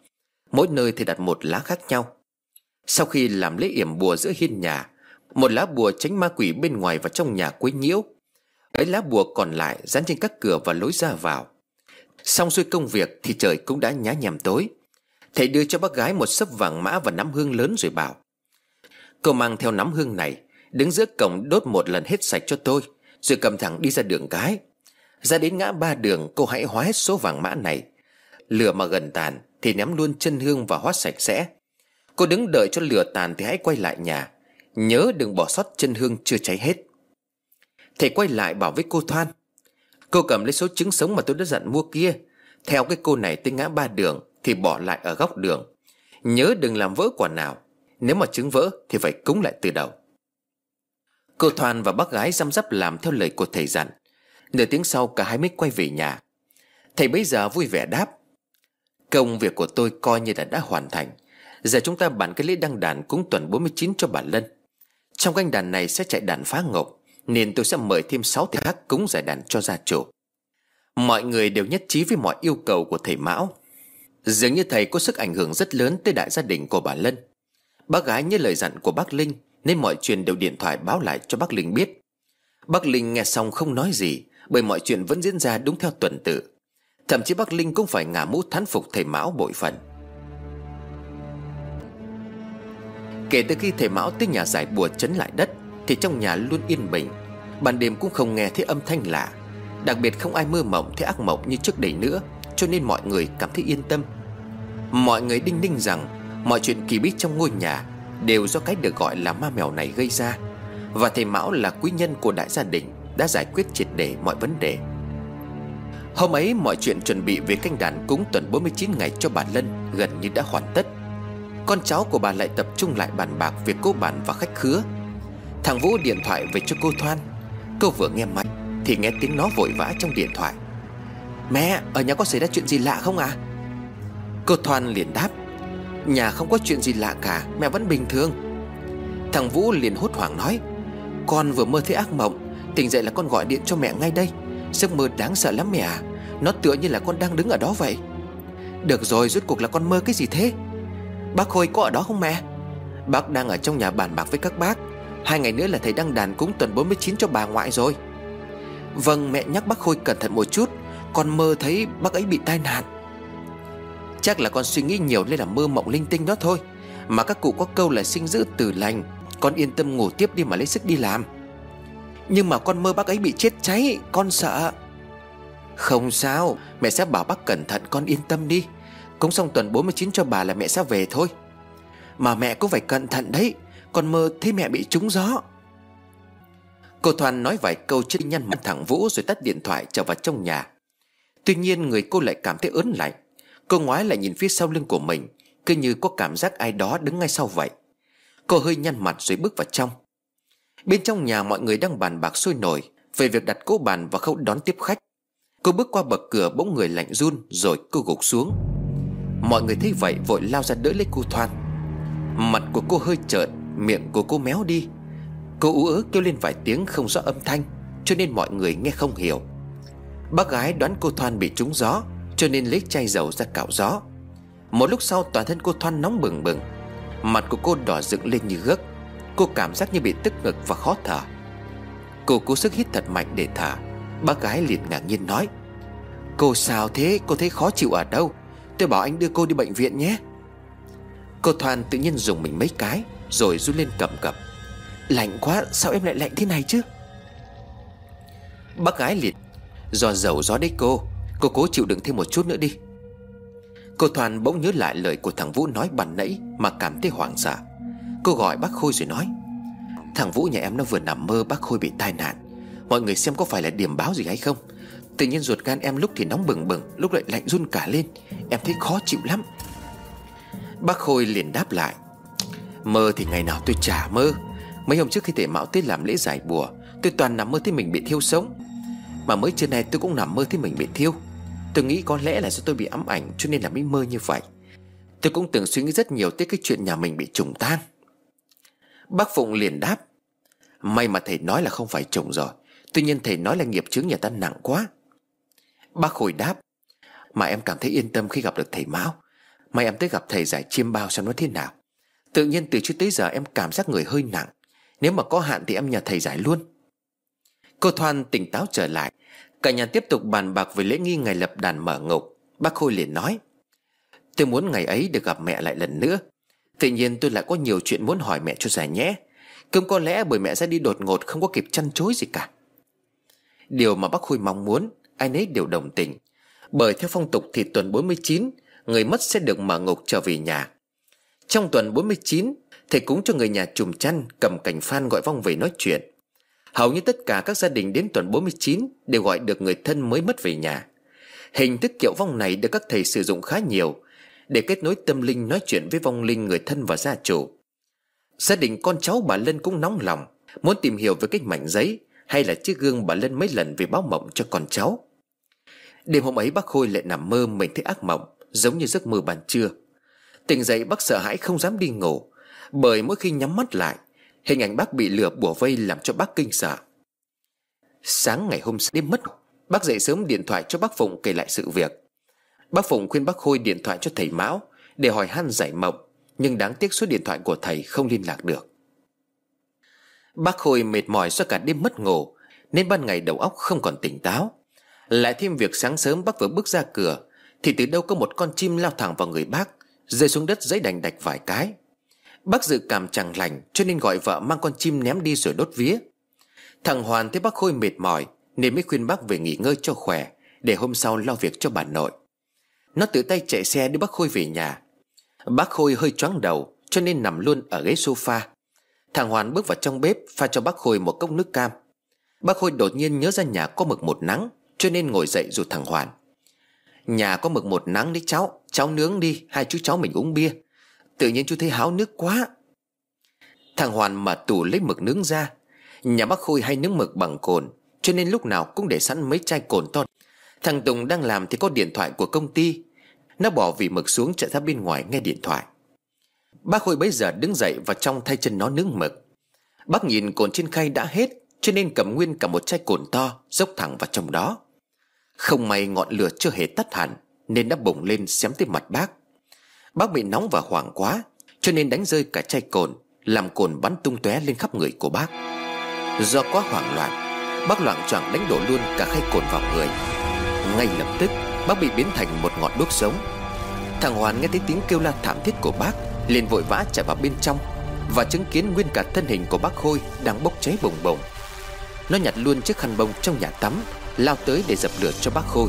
Mỗi nơi thầy đặt một lá khác nhau. Sau khi làm lễ yểm bùa giữa hiên nhà, Một lá bùa tránh ma quỷ bên ngoài và trong nhà quấy nhiễu. Ấy lá bùa còn lại dán trên các cửa và lối ra vào. Xong xuôi công việc thì trời cũng đã nhá nhèm tối. Thầy đưa cho bác gái một sấp vàng mã và nắm hương lớn rồi bảo, Cô mang theo nắm hương này, Đứng giữa cổng đốt một lần hết sạch cho tôi, Rồi cầm thẳng đi ra đường cái. Ra đến ngã ba đường, cô hãy hóa hết số vàng mã này. Lửa mà gần tàn Thì ném luôn chân hương và hóa sạch sẽ. Cô đứng đợi cho lửa tàn thì hãy quay lại nhà. Nhớ đừng bỏ sót chân hương chưa cháy hết. Thầy quay lại bảo với cô Thoan, Cô cầm lấy số trứng sống mà tôi đã dặn mua kia. Theo cái cô này tới ngã ba đường thì bỏ lại ở góc đường. Nhớ đừng làm vỡ quả nào. Nếu mà trứng vỡ thì phải cúng lại từ đầu. Cô Thoan và bác gái răm rắp làm theo lời của thầy dặn. Nửa tiếng sau cả hai mới quay về nhà. Thầy bây giờ vui vẻ đáp, Công việc của tôi coi như là đã hoàn thành. Giờ chúng ta bàn cái lễ đăng đàn cúng tuần 49 cho bà Lân. Trong canh đàn này sẽ chạy đàn phá ngọc, Nên tôi sẽ mời thêm 6 thầy khác cúng giải đàn cho gia chủ. Mọi người đều nhất trí với mọi yêu cầu của thầy Mão. Dường như thầy có sức ảnh hưởng rất lớn tới đại gia đình của bà Lân. Bác gái nhớ lời dặn của bác Linh, Nên mọi chuyện đều điện thoại báo lại cho bác Linh biết. Bác Linh nghe xong không nói gì, Bởi mọi chuyện vẫn diễn ra đúng theo tuần tự. Thậm chí bác Linh cũng phải ngả mũ thán phục thầy Mão bội phần. Kể từ khi thầy Mão tới nhà giải bùa chấn lại đất, Thì trong nhà luôn yên bình. Ban đêm cũng không nghe thấy âm thanh lạ. Đặc biệt không ai mơ mộng thấy ác mộng như trước đây nữa. Cho nên mọi người cảm thấy yên tâm. Mọi người đinh ninh rằng Mọi chuyện kỳ bí trong ngôi nhà Đều do cái được gọi là ma mèo này gây ra. Và thầy Mão là quý nhân của đại gia đình Đã giải quyết triệt để mọi vấn đề. Hôm ấy, mọi chuyện chuẩn bị về canh đàn cúng tuần 49 ngày cho bà Lân Gần như đã hoàn tất. Con cháu của bà lại tập trung lại bàn bạc Việc cô bàn và khách khứa. Thằng Vũ điện thoại về cho cô Thoan. Cô vừa nghe máy Thì nghe tiếng nó vội vã trong điện thoại. Mẹ, ở nhà có xảy ra chuyện gì lạ không à Cô Thoan liền đáp, Nhà không có chuyện gì lạ cả, Mẹ vẫn bình thường. Thằng Vũ liền hốt hoảng nói, Con vừa mơ thấy ác mộng, Tỉnh dậy là con gọi điện cho mẹ ngay đây. Giấc mơ đáng sợ lắm mẹ à Nó tựa như là con đang đứng ở đó vậy. Được rồi, rốt cuộc là con mơ cái gì thế? Bác Khôi có ở đó không mẹ? Bác đang ở trong nhà bàn bạc với các bác. Hai ngày nữa là thầy đăng đàn cúng tuần 49 cho bà ngoại rồi. Vâng mẹ nhắc bác Khôi cẩn thận một chút. Con mơ thấy bác ấy bị tai nạn. Chắc là con suy nghĩ nhiều nên là mơ mộng linh tinh đó thôi. Mà các cụ có câu là sinh giữ từ lành, Con yên tâm ngủ tiếp đi mà lấy sức đi làm. Nhưng mà con mơ bác ấy bị chết cháy, Con sợ. Không sao, Mẹ sẽ bảo bác cẩn thận, con yên tâm đi. Cúng xong tuần 49 cho bà là mẹ sẽ về thôi. Mà mẹ cũng phải cẩn thận đấy, Con mơ thấy mẹ bị trúng gió. Cô Thoan nói vài câu chết nhăn mặt thẳng Vũ Rồi tắt điện thoại, trở vào trong nhà. Tuy nhiên người cô lại cảm thấy ớn lạnh. Cô ngoái lại nhìn phía sau lưng của mình, Cứ như có cảm giác ai đó đứng ngay sau vậy. Cô hơi nhăn mặt rồi bước vào trong. Bên trong nhà mọi người đang bàn bạc sôi nổi Về việc đặt cố bàn và khâu đón tiếp khách. Cô bước qua bậc cửa bỗng người lạnh run Rồi cô gục xuống. Mọi người thấy vậy vội lao ra đỡ lấy cô Thoan. Mặt của cô hơi trợn, Miệng của cô méo đi. Cô ú ớ kêu lên vài tiếng không rõ âm thanh, Cho nên mọi người nghe không hiểu. Bác gái đoán cô Thoan bị trúng gió, Cho nên lấy chai dầu ra cạo gió. Một lúc sau, toàn thân cô Thoan nóng bừng bừng. Mặt của cô đỏ dựng lên như gấc Cô cảm giác như bị tức ngực và khó thở. Cô cố sức hít thật mạnh để thở. Bác gái liền ngạc nhiên nói, Cô sao thế? Cô thấy khó chịu ở đâu? Tôi bảo anh đưa cô đi bệnh viện nhé. Cô Thoan tự nhiên dùng mình mấy cái, Rồi run lên cầm cập, Lạnh quá, sao em lại lạnh thế này chứ? Bác gái liền Do dầu gió đấy cô. Cô cố chịu đựng thêm một chút nữa đi. Cô Thoan bỗng nhớ lại lời của thằng Vũ nói bàn nãy Mà cảm thấy hoảng sợ. Cô gọi bác Khôi rồi nói, Thằng Vũ nhà em nó vừa nằm mơ, bác Khôi bị tai nạn. Mọi người xem có phải là điểm báo gì hay không? Tự nhiên ruột gan em lúc thì nóng bừng bừng, Lúc lại lạnh run cả lên. Em thấy khó chịu lắm. Bác Khôi liền đáp lại, Mơ thì ngày nào tôi chả mơ. Mấy hôm trước khi thể mạo tới làm lễ giải bùa, Tôi toàn nằm mơ thấy mình bị thiêu sống. Mà mới trưa nay tôi cũng nằm mơ thấy mình bị thiêu. Tôi nghĩ có lẽ là do tôi bị ám ảnh, Cho nên là mới mơ như vậy. Tôi cũng từng suy nghĩ rất nhiều tới cái chuyện nhà mình bị trùng tang Bác Phụng liền đáp, May mà thầy nói là không phải trùng rồi. Tuy nhiên thầy nói là nghiệp chướng nhà ta nặng quá. Bác Khôi đáp, Mà em cảm thấy yên tâm khi gặp được thầy Mão. Mà em tới gặp thầy giải chiêm bao xem nó thế nào. Tự nhiên từ trước tới giờ em cảm giác người hơi nặng. Nếu mà có hạn thì em nhờ thầy giải luôn. Cô Thoan tỉnh táo trở lại. Cả nhà tiếp tục bàn bạc về lễ nghi ngày lập đàn mở ngục. Bác Khôi liền nói, Tôi muốn ngày ấy được gặp mẹ lại lần nữa. Tự nhiên tôi lại có nhiều chuyện muốn hỏi mẹ cho giải nhé. Cũng có lẽ bởi mẹ ra đi đột ngột, không có kịp chăn chối gì cả. Điều mà bác Khôi mong muốn, Ai nấy đều đồng tình. Bởi theo phong tục thì tuần 49 Người mất sẽ được mở ngục trở về nhà. Trong tuần 49 Thầy cúng cho người nhà trùm chăn, Cầm cảnh phan gọi vong về nói chuyện. Hầu như tất cả các gia đình đến tuần 49 Đều gọi được người thân mới mất về nhà. Hình thức kiệu vong này được các thầy sử dụng khá nhiều Để kết nối tâm linh nói chuyện với vong linh người thân và gia chủ. Gia đình con cháu bà Lân cũng nóng lòng, Muốn tìm hiểu về cái mảnh giấy Hay là chiếc gương bà Lân mấy lần về báo mộng cho con cháu. Đêm hôm ấy, bác Khôi lại nằm mơ mình thấy ác mộng, Giống như giấc mơ ban trưa. Tỉnh dậy, bác sợ hãi không dám đi ngủ, Bởi mỗi khi nhắm mắt lại Hình ảnh bác bị lửa bùa vây làm cho bác kinh sợ. Sáng ngày hôm sau đêm mất, Bác dậy sớm điện thoại cho bác Phụng kể lại sự việc. Bác Phụng khuyên bác Khôi điện thoại cho thầy Mão Để hỏi han giải mộng, Nhưng đáng tiếc số điện thoại của thầy không liên lạc được. Bác Khôi mệt mỏi do cả đêm mất ngủ, Nên ban ngày đầu óc không còn tỉnh táo. Lại thêm việc sáng sớm bác vừa bước ra cửa, Thì từ đâu có một con chim lao thẳng vào người bác, Rơi xuống đất giấy đành đạch vài cái. Bác dự cảm chẳng lành, Cho nên gọi vợ mang con chim ném đi rồi đốt vía. Thằng Hoàn thấy bác Khôi mệt mỏi, Nên mới khuyên bác về nghỉ ngơi cho khỏe, Để hôm sau lo việc cho bà nội. Nó tự tay chạy xe đưa bác Khôi về nhà. Bác Khôi hơi choáng đầu, Cho nên nằm luôn ở ghế sofa. Thằng Hoàn bước vào trong bếp, Pha cho bác Khôi một cốc nước cam. Bác Khôi đột nhiên nhớ ra nhà có mực một nắng, Cho nên ngồi dậy rủ thằng Hoàn. Nhà có mực một nắng đấy cháu Cháu nướng đi, Hai chú cháu mình uống bia. Tự nhiên chú thấy háo nước quá. Thằng Hoàn mở tủ lấy mực nướng ra. Nhà bác Khôi hay nướng mực bằng cồn, Cho nên lúc nào cũng để sẵn mấy chai cồn to. Thằng Tùng đang làm thì có điện thoại của công ty. Nó bỏ vị mực xuống chạy ra bên ngoài nghe điện thoại. Bác Khôi bấy giờ đứng dậy và trong thay chân nó nướng mực. Bác nhìn cồn trên khay đã hết, Cho nên cầm nguyên cả một chai cồn to, Dốc thẳng vào trong đó. Không may ngọn lửa chưa hề tắt hẳn, Nên đã bùng lên xém tới mặt bác. Bác bị nóng và hoảng quá, Cho nên đánh rơi cả chai cồn, Làm cồn bắn tung tóe lên khắp người của bác. Do quá hoảng loạn, Bác loạn choạng đánh đổ luôn cả khay cồn vào người. Ngay lập tức, Bác bị biến thành một ngọn đuốc sống. Thằng Hoàn nghe thấy tiếng kêu la thảm thiết của bác, liền vội vã chạy vào bên trong Và chứng kiến nguyên cả thân hình của bác Khôi Đang bốc cháy bồng bồng. Nó nhặt luôn chiếc khăn bông trong nhà tắm, Lao tới để dập lửa cho bác Khôi.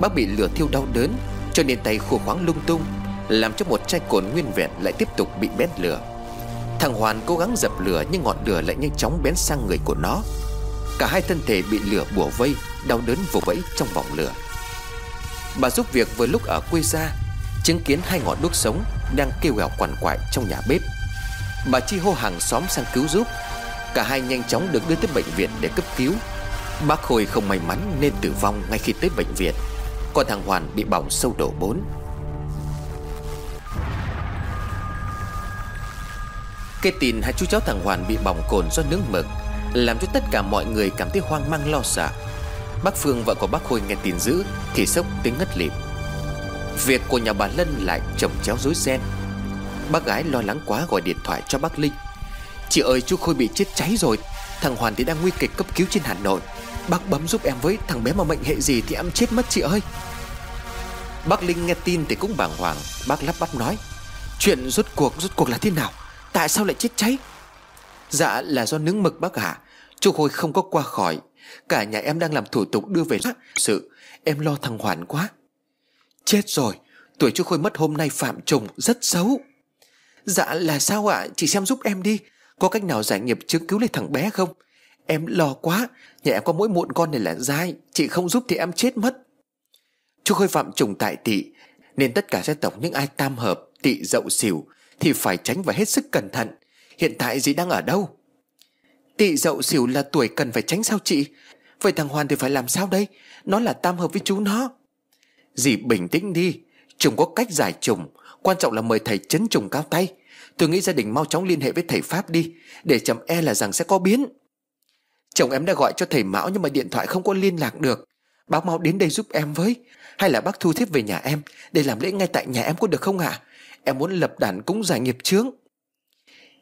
Bác bị lửa thiêu đau đớn, Cho nên tay khô khoáng lung tung làm cho một chai cồn nguyên vẹn lại tiếp tục bị bén lửa. Thằng Hoàn cố gắng dập lửa Nhưng ngọn lửa lại nhanh chóng bén sang người của nó. Cả hai thân thể bị lửa bùa vây, Đau đớn vùng vẫy trong vòng lửa. Bà giúp việc vừa lúc ở quê ra Chứng kiến hai ngọn đuốc sống Đang kêu gào quằn quại trong nhà bếp. Bà chi hô hàng xóm sang cứu giúp. Cả hai nhanh chóng được đưa tới bệnh viện để cấp cứu. Bác Khôi không may mắn nên tử vong ngay khi tới bệnh viện. Còn thằng Hoàn bị bỏng sâu độ 4 Cái tin hai chú cháu thằng Hoàn bị bỏng cồn do nướng mực, Làm cho tất cả mọi người cảm thấy hoang mang lo sợ. Bác Phương, vợ của bác Khôi nghe tin dữ, Thì sốc tiếng ngất lịm. Việc của nhà bà Lân lại chồng chéo rối ren. Bác gái lo lắng quá gọi điện thoại cho bác Linh. Chị ơi, chú Khôi bị chết cháy rồi. Thằng Hoàn thì đang nguy kịch cấp cứu trên Hà Nội. Bác bấm giúp em với, Thằng bé mà mệnh hệ gì thì em chết mất chị ơi. Bác Linh nghe tin thì cũng bàng hoàng. Bác lắp bắp nói, Chuyện rốt cuộc rốt cuộc là thế nào? Tại sao lại chết cháy? Dạ là do nướng mực bác ạ. Chú Khôi không có qua khỏi. Cả nhà em đang làm thủ tục đưa về sự, Em lo thằng Hoàn quá. Chết rồi. Tuổi chú Khôi mất hôm nay phạm trùng rất xấu. Dạ là sao ạ? Chị xem giúp em đi. Có cách nào giải nghiệp chứng cứu lấy thằng bé không? Em lo quá. Nhà em có mỗi muộn con này là dai. Chị không giúp thì em chết mất. Chú Khôi phạm trùng tại tị, Nên tất cả gia tộc những ai tam hợp, Tị dậu xỉu. Thì phải tránh và hết sức cẩn thận. Hiện tại dì đang ở đâu? Tị dậu xỉu là tuổi cần phải tránh sao chị? Vậy thằng Hoàn thì phải làm sao đây? Nó là tam hợp với chú nó. Dì bình tĩnh đi. Trùng có cách giải trùng Quan trọng là mời thầy chấn trùng cao tay. Tôi nghĩ gia đình mau chóng liên hệ với thầy Pháp đi, Để chậm e là rằng sẽ có biến. Chồng em đã gọi cho thầy Mão Nhưng mà điện thoại không có liên lạc được. Bác mau đến đây giúp em với, Hay là bác thu thiếp về nhà em, Để làm lễ ngay tại nhà em có được không ạ? à? Em muốn lập đàn cúng giải nghiệp chướng.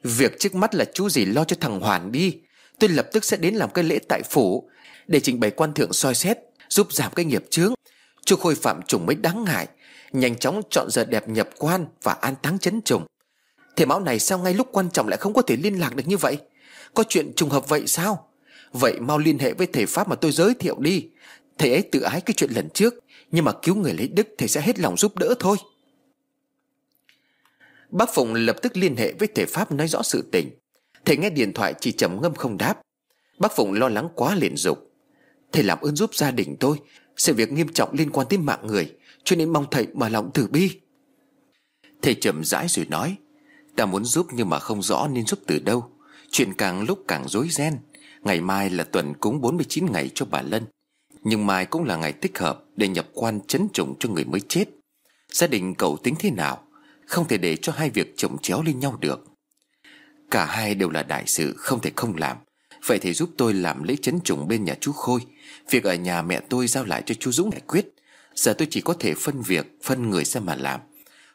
Việc trước mắt là chú gì lo cho thằng Hoàn đi. Tôi lập tức sẽ đến làm cái lễ tại phủ, Để trình bày quan thượng soi xét, Giúp giảm cái nghiệp chướng. Chú Khôi phạm trùng mới đáng ngại, Nhanh chóng chọn giờ đẹp nhập quan Và an táng chấn trùng. Thể máu này sao ngay lúc quan trọng lại không có thể liên lạc được như vậy? Có chuyện trùng hợp vậy sao? Vậy mau liên hệ với thầy Pháp mà tôi giới thiệu đi. Thầy ấy tự ái cái chuyện lần trước, Nhưng mà cứu người lấy đức Thầy sẽ hết lòng giúp đỡ thôi. Bác Phụng lập tức liên hệ với thể Pháp nói rõ sự tình. Thầy nghe điện thoại chỉ trầm ngâm không đáp. Bác Phụng lo lắng quá liền dục. Thầy làm ơn giúp gia đình tôi, Sự việc nghiêm trọng liên quan tới mạng người, Cho nên mong thầy mở lòng từ bi. Thầy chậm rãi rồi nói, Ta muốn giúp nhưng mà không rõ nên giúp từ đâu. Chuyện càng lúc càng rối ren. Ngày mai là tuần cúng 49 ngày cho bà Lân. Nhưng mai cũng là ngày thích hợp Để nhập quan chấn trùng cho người mới chết. Gia đình cậu tính thế nào? Không thể để cho hai việc chồng chéo lên nhau được. Cả hai đều là đại sự Không thể không làm. Vậy thì giúp tôi làm lễ chấn trùng bên nhà chú Khôi. Việc ở nhà mẹ tôi giao lại cho chú Dũng giải quyết. Giờ tôi chỉ có thể phân việc, Phân người xem mà làm.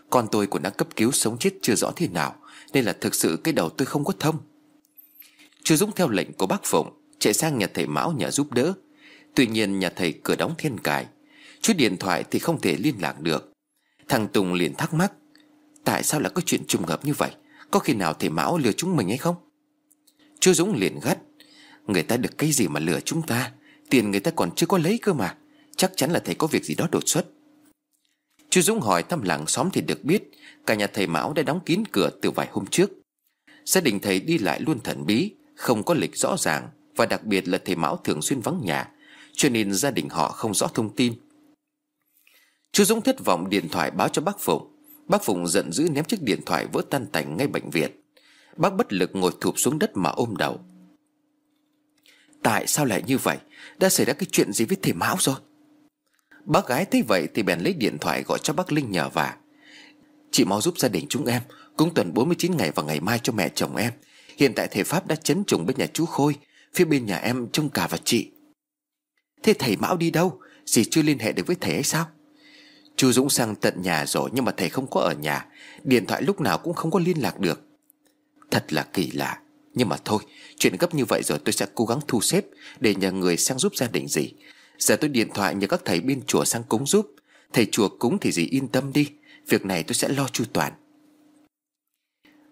Con tôi cũng đã cấp cứu sống chết chưa rõ thế nào, Nên là thực sự cái đầu tôi không có thông. Chú Dũng theo lệnh của bác Phụng, Chạy sang nhà thầy Mão nhờ giúp đỡ. Tuy nhiên nhà thầy cửa đóng thiên cài. Chú điện thoại thì không thể liên lạc được. Thằng Tùng liền thắc mắc Tại sao lại có chuyện trùng hợp như vậy? Có khi nào thầy Mão lừa chúng mình hay không? Chú Dũng liền gắt. Người ta được cái gì mà lừa chúng ta? Tiền người ta còn chưa có lấy cơ mà. Chắc chắn là thầy có việc gì đó đột xuất. Chú Dũng hỏi thăm làng xóm thì được biết, Cả nhà thầy Mão đã đóng kín cửa từ vài hôm trước. Gia đình thầy đi lại luôn thần bí, Không có lịch rõ ràng, Và đặc biệt là thầy Mão thường xuyên vắng nhà, Cho nên gia đình họ không rõ thông tin. Chú Dũng thất vọng điện thoại báo cho bác Phụng. Bác Phụng giận dữ ném chiếc điện thoại vỡ tan tành ngay bệnh viện. Bác bất lực ngồi thụp xuống đất mà ôm đầu. Tại sao lại như vậy? Đã xảy ra cái chuyện gì với thầy Mão rồi? Bác gái thấy vậy thì bèn lấy điện thoại gọi cho bác Linh nhờ vả. Chị mau giúp gia đình chúng em, Cúng tuần 49 ngày vào ngày mai cho mẹ chồng em. Hiện tại thầy Pháp đã chấn trùng bên nhà chú Khôi, Phía bên nhà em trông cả và chị. Thế thầy Mão đi đâu? Dì chưa liên hệ được với thầy ấy sao? Chú Dũng sang tận nhà rồi, Nhưng mà thầy không có ở nhà. Điện thoại lúc nào cũng không có liên lạc được. Thật là kỳ lạ. Nhưng mà thôi, Chuyện gấp như vậy rồi tôi sẽ cố gắng thu xếp Để nhờ người sang giúp gia đình gì. Giờ tôi điện thoại nhờ các thầy bên chùa sang cúng giúp. Thầy chùa cúng thì gì yên tâm đi. Việc này tôi sẽ lo chu toàn.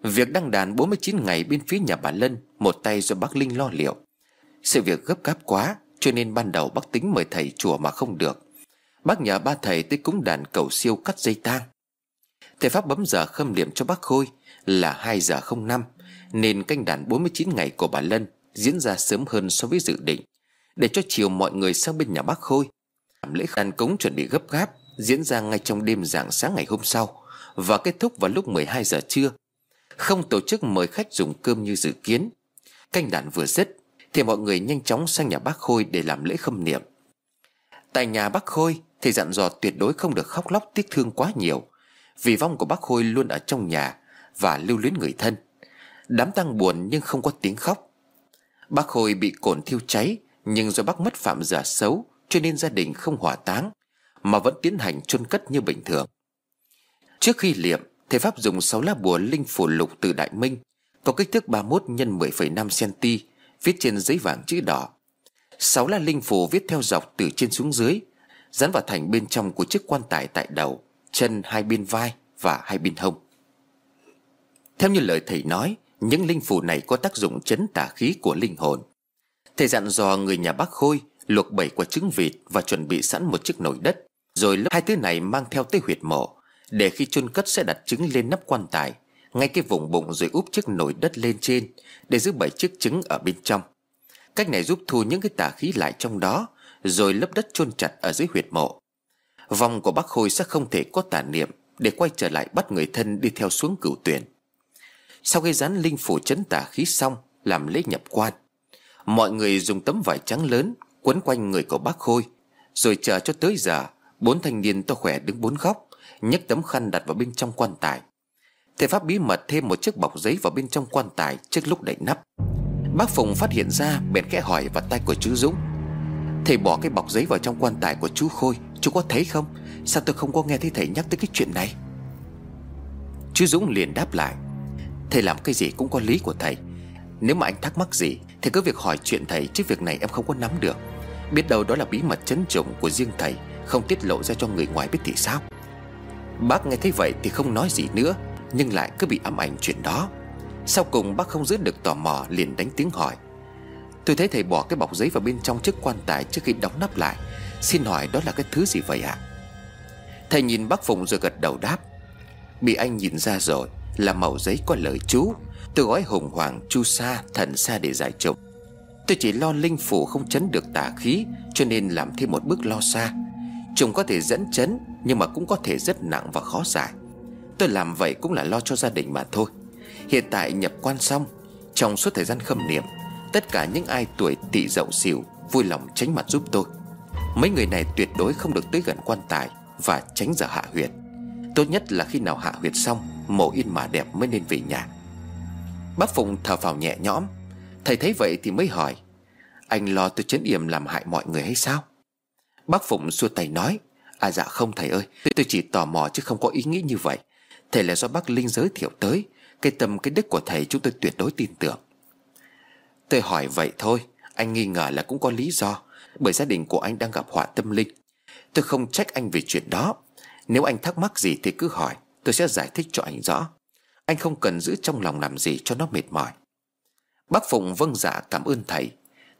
Việc đăng đàn 49 ngày bên phía nhà bà Lân, Một tay do bác Linh lo liệu. Sự việc gấp gáp quá, Cho nên ban đầu bác tính mời thầy chùa mà không được. Bác nhờ ba thầy tới cúng đàn cầu siêu cắt dây tang. Thầy Pháp bấm giờ khâm liệm cho bác Khôi Là 2 giờ 05 Nên canh đàn 49 ngày của bà Lân Diễn ra sớm hơn so với dự định, Để cho chiều mọi người sang bên nhà bác Khôi. Làm lễ đàn cúng chuẩn bị gấp gáp Diễn ra ngay trong đêm rạng sáng ngày hôm sau Và kết thúc vào lúc 12 giờ trưa. Không tổ chức mời khách dùng cơm như dự kiến. Canh đàn vừa dứt Thì mọi người nhanh chóng sang nhà bác Khôi để làm lễ khâm niệm. Tại nhà bác Khôi Thầy dặn dò tuyệt đối không được khóc lóc tiếc thương quá nhiều Vì vong của bác Khôi luôn ở trong nhà Và lưu luyến người thân. Đám tang buồn nhưng không có tiếng khóc. Bác Khôi bị cồn thiêu cháy Nhưng do bác mất phạm giả xấu Cho nên gia đình không hỏa táng Mà vẫn tiến hành chôn cất như bình thường. Trước khi liệm Thầy Pháp dùng 6 lá bùa linh phủ lục từ Đại Minh Có kích thước 31 x 10,5cm Viết trên giấy vàng chữ đỏ. 6 lá linh phủ viết theo dọc từ trên xuống dưới Dán vào thành bên trong của chiếc quan tài tại đầu, Chân hai bên vai và hai bên hông. Theo như lời thầy nói, Những linh phù này có tác dụng chấn tả khí của linh hồn. Thầy dặn dò người nhà bác Khôi Luộc bảy quả trứng vịt Và chuẩn bị sẵn một chiếc nồi đất, Rồi lớp hai thứ này mang theo tới huyệt mộ, Để khi chôn cất sẽ đặt trứng lên nắp quan tài, Ngay cái vùng bụng rồi úp chiếc nồi đất lên trên Để giữ bảy chiếc trứng ở bên trong. Cách này giúp thu những cái tà khí lại trong đó rồi lấp đất chôn chặt ở dưới huyệt mộ. Vong của bác Khôi sẽ không thể có tà niệm Để quay trở lại bắt người thân đi theo xuống cửu tuyển. Sau khi dán linh phủ chấn tà khí xong, Làm lễ nhập quan, Mọi người dùng tấm vải trắng lớn Quấn quanh người của bác Khôi, Rồi chờ cho tới giờ, Bốn thanh niên to khỏe đứng bốn góc, nhấc tấm khăn đặt vào bên trong quan tài. Thầy Pháp bí mật thêm một chiếc bọc giấy vào bên trong quan tài Trước lúc đậy nắp. Bác Phùng phát hiện ra bèn khẽ hỏi vào tay của chú Dũng. Thầy bỏ cái bọc giấy vào trong quan tài của chú Khôi. Chú có thấy không? Sao tôi không có nghe thấy thầy nhắc tới cái chuyện này? Chú Dũng liền đáp lại. Thầy làm cái gì cũng có lý của thầy. Nếu mà anh thắc mắc gì Thì cứ việc hỏi chuyện thầy, Chứ việc này em không có nắm được. Biết đâu đó là bí mật chấn trùng của riêng thầy, Không tiết lộ ra cho người ngoài biết thì sao? Bác nghe thấy vậy thì không nói gì nữa, Nhưng lại cứ bị ám ảnh chuyện đó. Sau cùng bác không giữ được tò mò liền đánh tiếng hỏi. Tôi thấy thầy bỏ cái bọc giấy vào bên trong chiếc quan tài trước khi đóng nắp lại. Xin hỏi đó là cái thứ gì vậy ạ? À? Thầy nhìn bác Phụng rồi gật đầu đáp. Bị anh nhìn ra rồi, Là màu giấy có lời chú. Tôi gói hùng hoàng, chu sa, thần sa để giải trục Tôi chỉ lo linh phủ không chấn được tà khí, Cho nên làm thêm một bước lo xa. Trùng có thể dẫn chấn, Nhưng mà cũng có thể rất nặng và khó giải. Tôi làm vậy cũng là lo cho gia đình mà thôi. Hiện tại nhập quan xong, Trong suốt thời gian khâm niệm Tất cả những ai tuổi tỵ dậu xỉu Vui lòng tránh mặt giúp tôi. Mấy người này tuyệt đối không được tới gần quan tài Và tránh giờ hạ huyệt. Tốt nhất là khi nào hạ huyệt xong, Mộ in mà đẹp mới nên về nhà. Bác Phụng thở vào nhẹ nhõm. Thầy thấy vậy thì mới hỏi, Anh lo tôi chấn yểm làm hại mọi người hay sao? Bác Phụng xua tay nói À dạ không thầy ơi Tôi chỉ tò mò chứ không có ý nghĩ như vậy. Thầy là do bác Linh giới thiệu tới, Cái tâm cái đức của thầy chúng tôi tuyệt đối tin tưởng. Tôi hỏi vậy thôi, Anh nghi ngờ là cũng có lý do, Bởi gia đình của anh đang gặp họa tâm linh. Tôi không trách anh về chuyện đó. Nếu anh thắc mắc gì thì cứ hỏi, Tôi sẽ giải thích cho anh rõ. Anh không cần giữ trong lòng làm gì cho nó mệt mỏi. Bác Phụng vâng dạ cảm ơn thầy.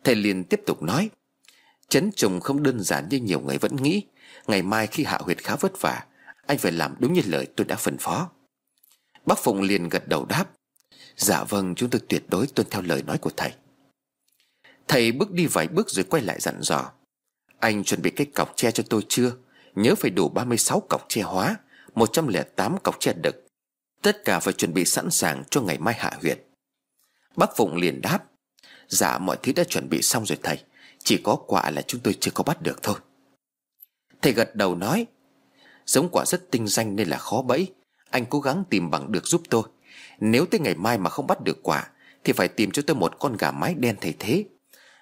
Thầy liền tiếp tục nói, Chấn trùng không đơn giản như nhiều người vẫn nghĩ. Ngày mai khi hạ huyệt khá vất vả, Anh phải làm đúng như lời tôi đã phân phó. Bác Phụng liền gật đầu đáp Dạ vâng chúng tôi tuyệt đối tuân theo lời nói của thầy. Thầy bước đi vài bước rồi quay lại dặn dò. Anh chuẩn bị cái cọc tre cho tôi chưa? Nhớ phải đủ 36 cọc tre hóa 108 cọc tre đực Tất cả phải chuẩn bị sẵn sàng cho ngày mai hạ huyệt. Bác Phụng liền đáp. Dạ mọi thứ đã chuẩn bị xong rồi thầy. Chỉ có quả là chúng tôi chưa có bắt được thôi. Thầy gật đầu nói. Giống quả rất tinh danh nên là khó bẫy. Anh cố gắng tìm bằng được giúp tôi. Nếu tới ngày mai mà không bắt được quả, Thì phải tìm cho tôi một con gà mái đen thay thế.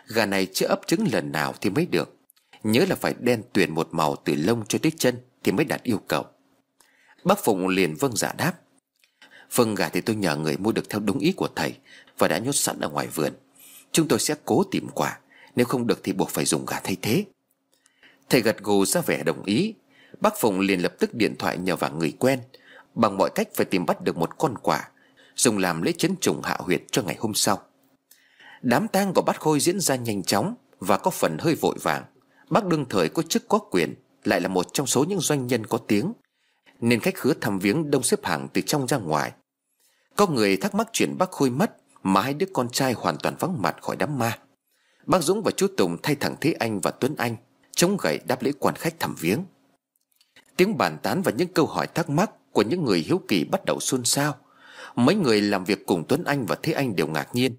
Gà này chưa ấp trứng lần nào thì mới được. Nhớ là phải đen tuyền một màu từ lông cho tới chân Thì mới đạt yêu cầu. Bác Phụng liền vâng giả đáp. Vâng gà thì tôi nhờ người mua được theo đúng ý của thầy Và đã nhốt sẵn ở ngoài vườn. Chúng tôi sẽ cố tìm quả, Nếu không được thì buộc phải dùng gà thay thế. Thầy gật gù ra vẻ đồng ý. Bác Phụng liền lập tức điện thoại nhờ vào người quen. Bằng mọi cách phải tìm bắt được một con quả Dùng làm lễ chấn trùng hạ huyệt cho ngày hôm sau. Đám tang của bát khôi diễn ra nhanh chóng Và có phần hơi vội vàng. Bác đương thời có chức có quyền, Lại là một trong số những doanh nhân có tiếng, Nên khách khứa thăm viếng đông xếp hàng từ trong ra ngoài. Có người thắc mắc chuyện bác khôi mất Mà hai đứa con trai hoàn toàn vắng mặt khỏi đám ma. Bác Dũng và chú Tùng thay thẳng Thế Anh và Tuấn Anh, Chống gậy đáp lễ quan khách thăm viếng. Tiếng bàn tán và những câu hỏi thắc mắc của những người hiếu kỳ bắt đầu xôn xao. Mấy người làm việc cùng Tuấn Anh và Thế Anh đều ngạc nhiên,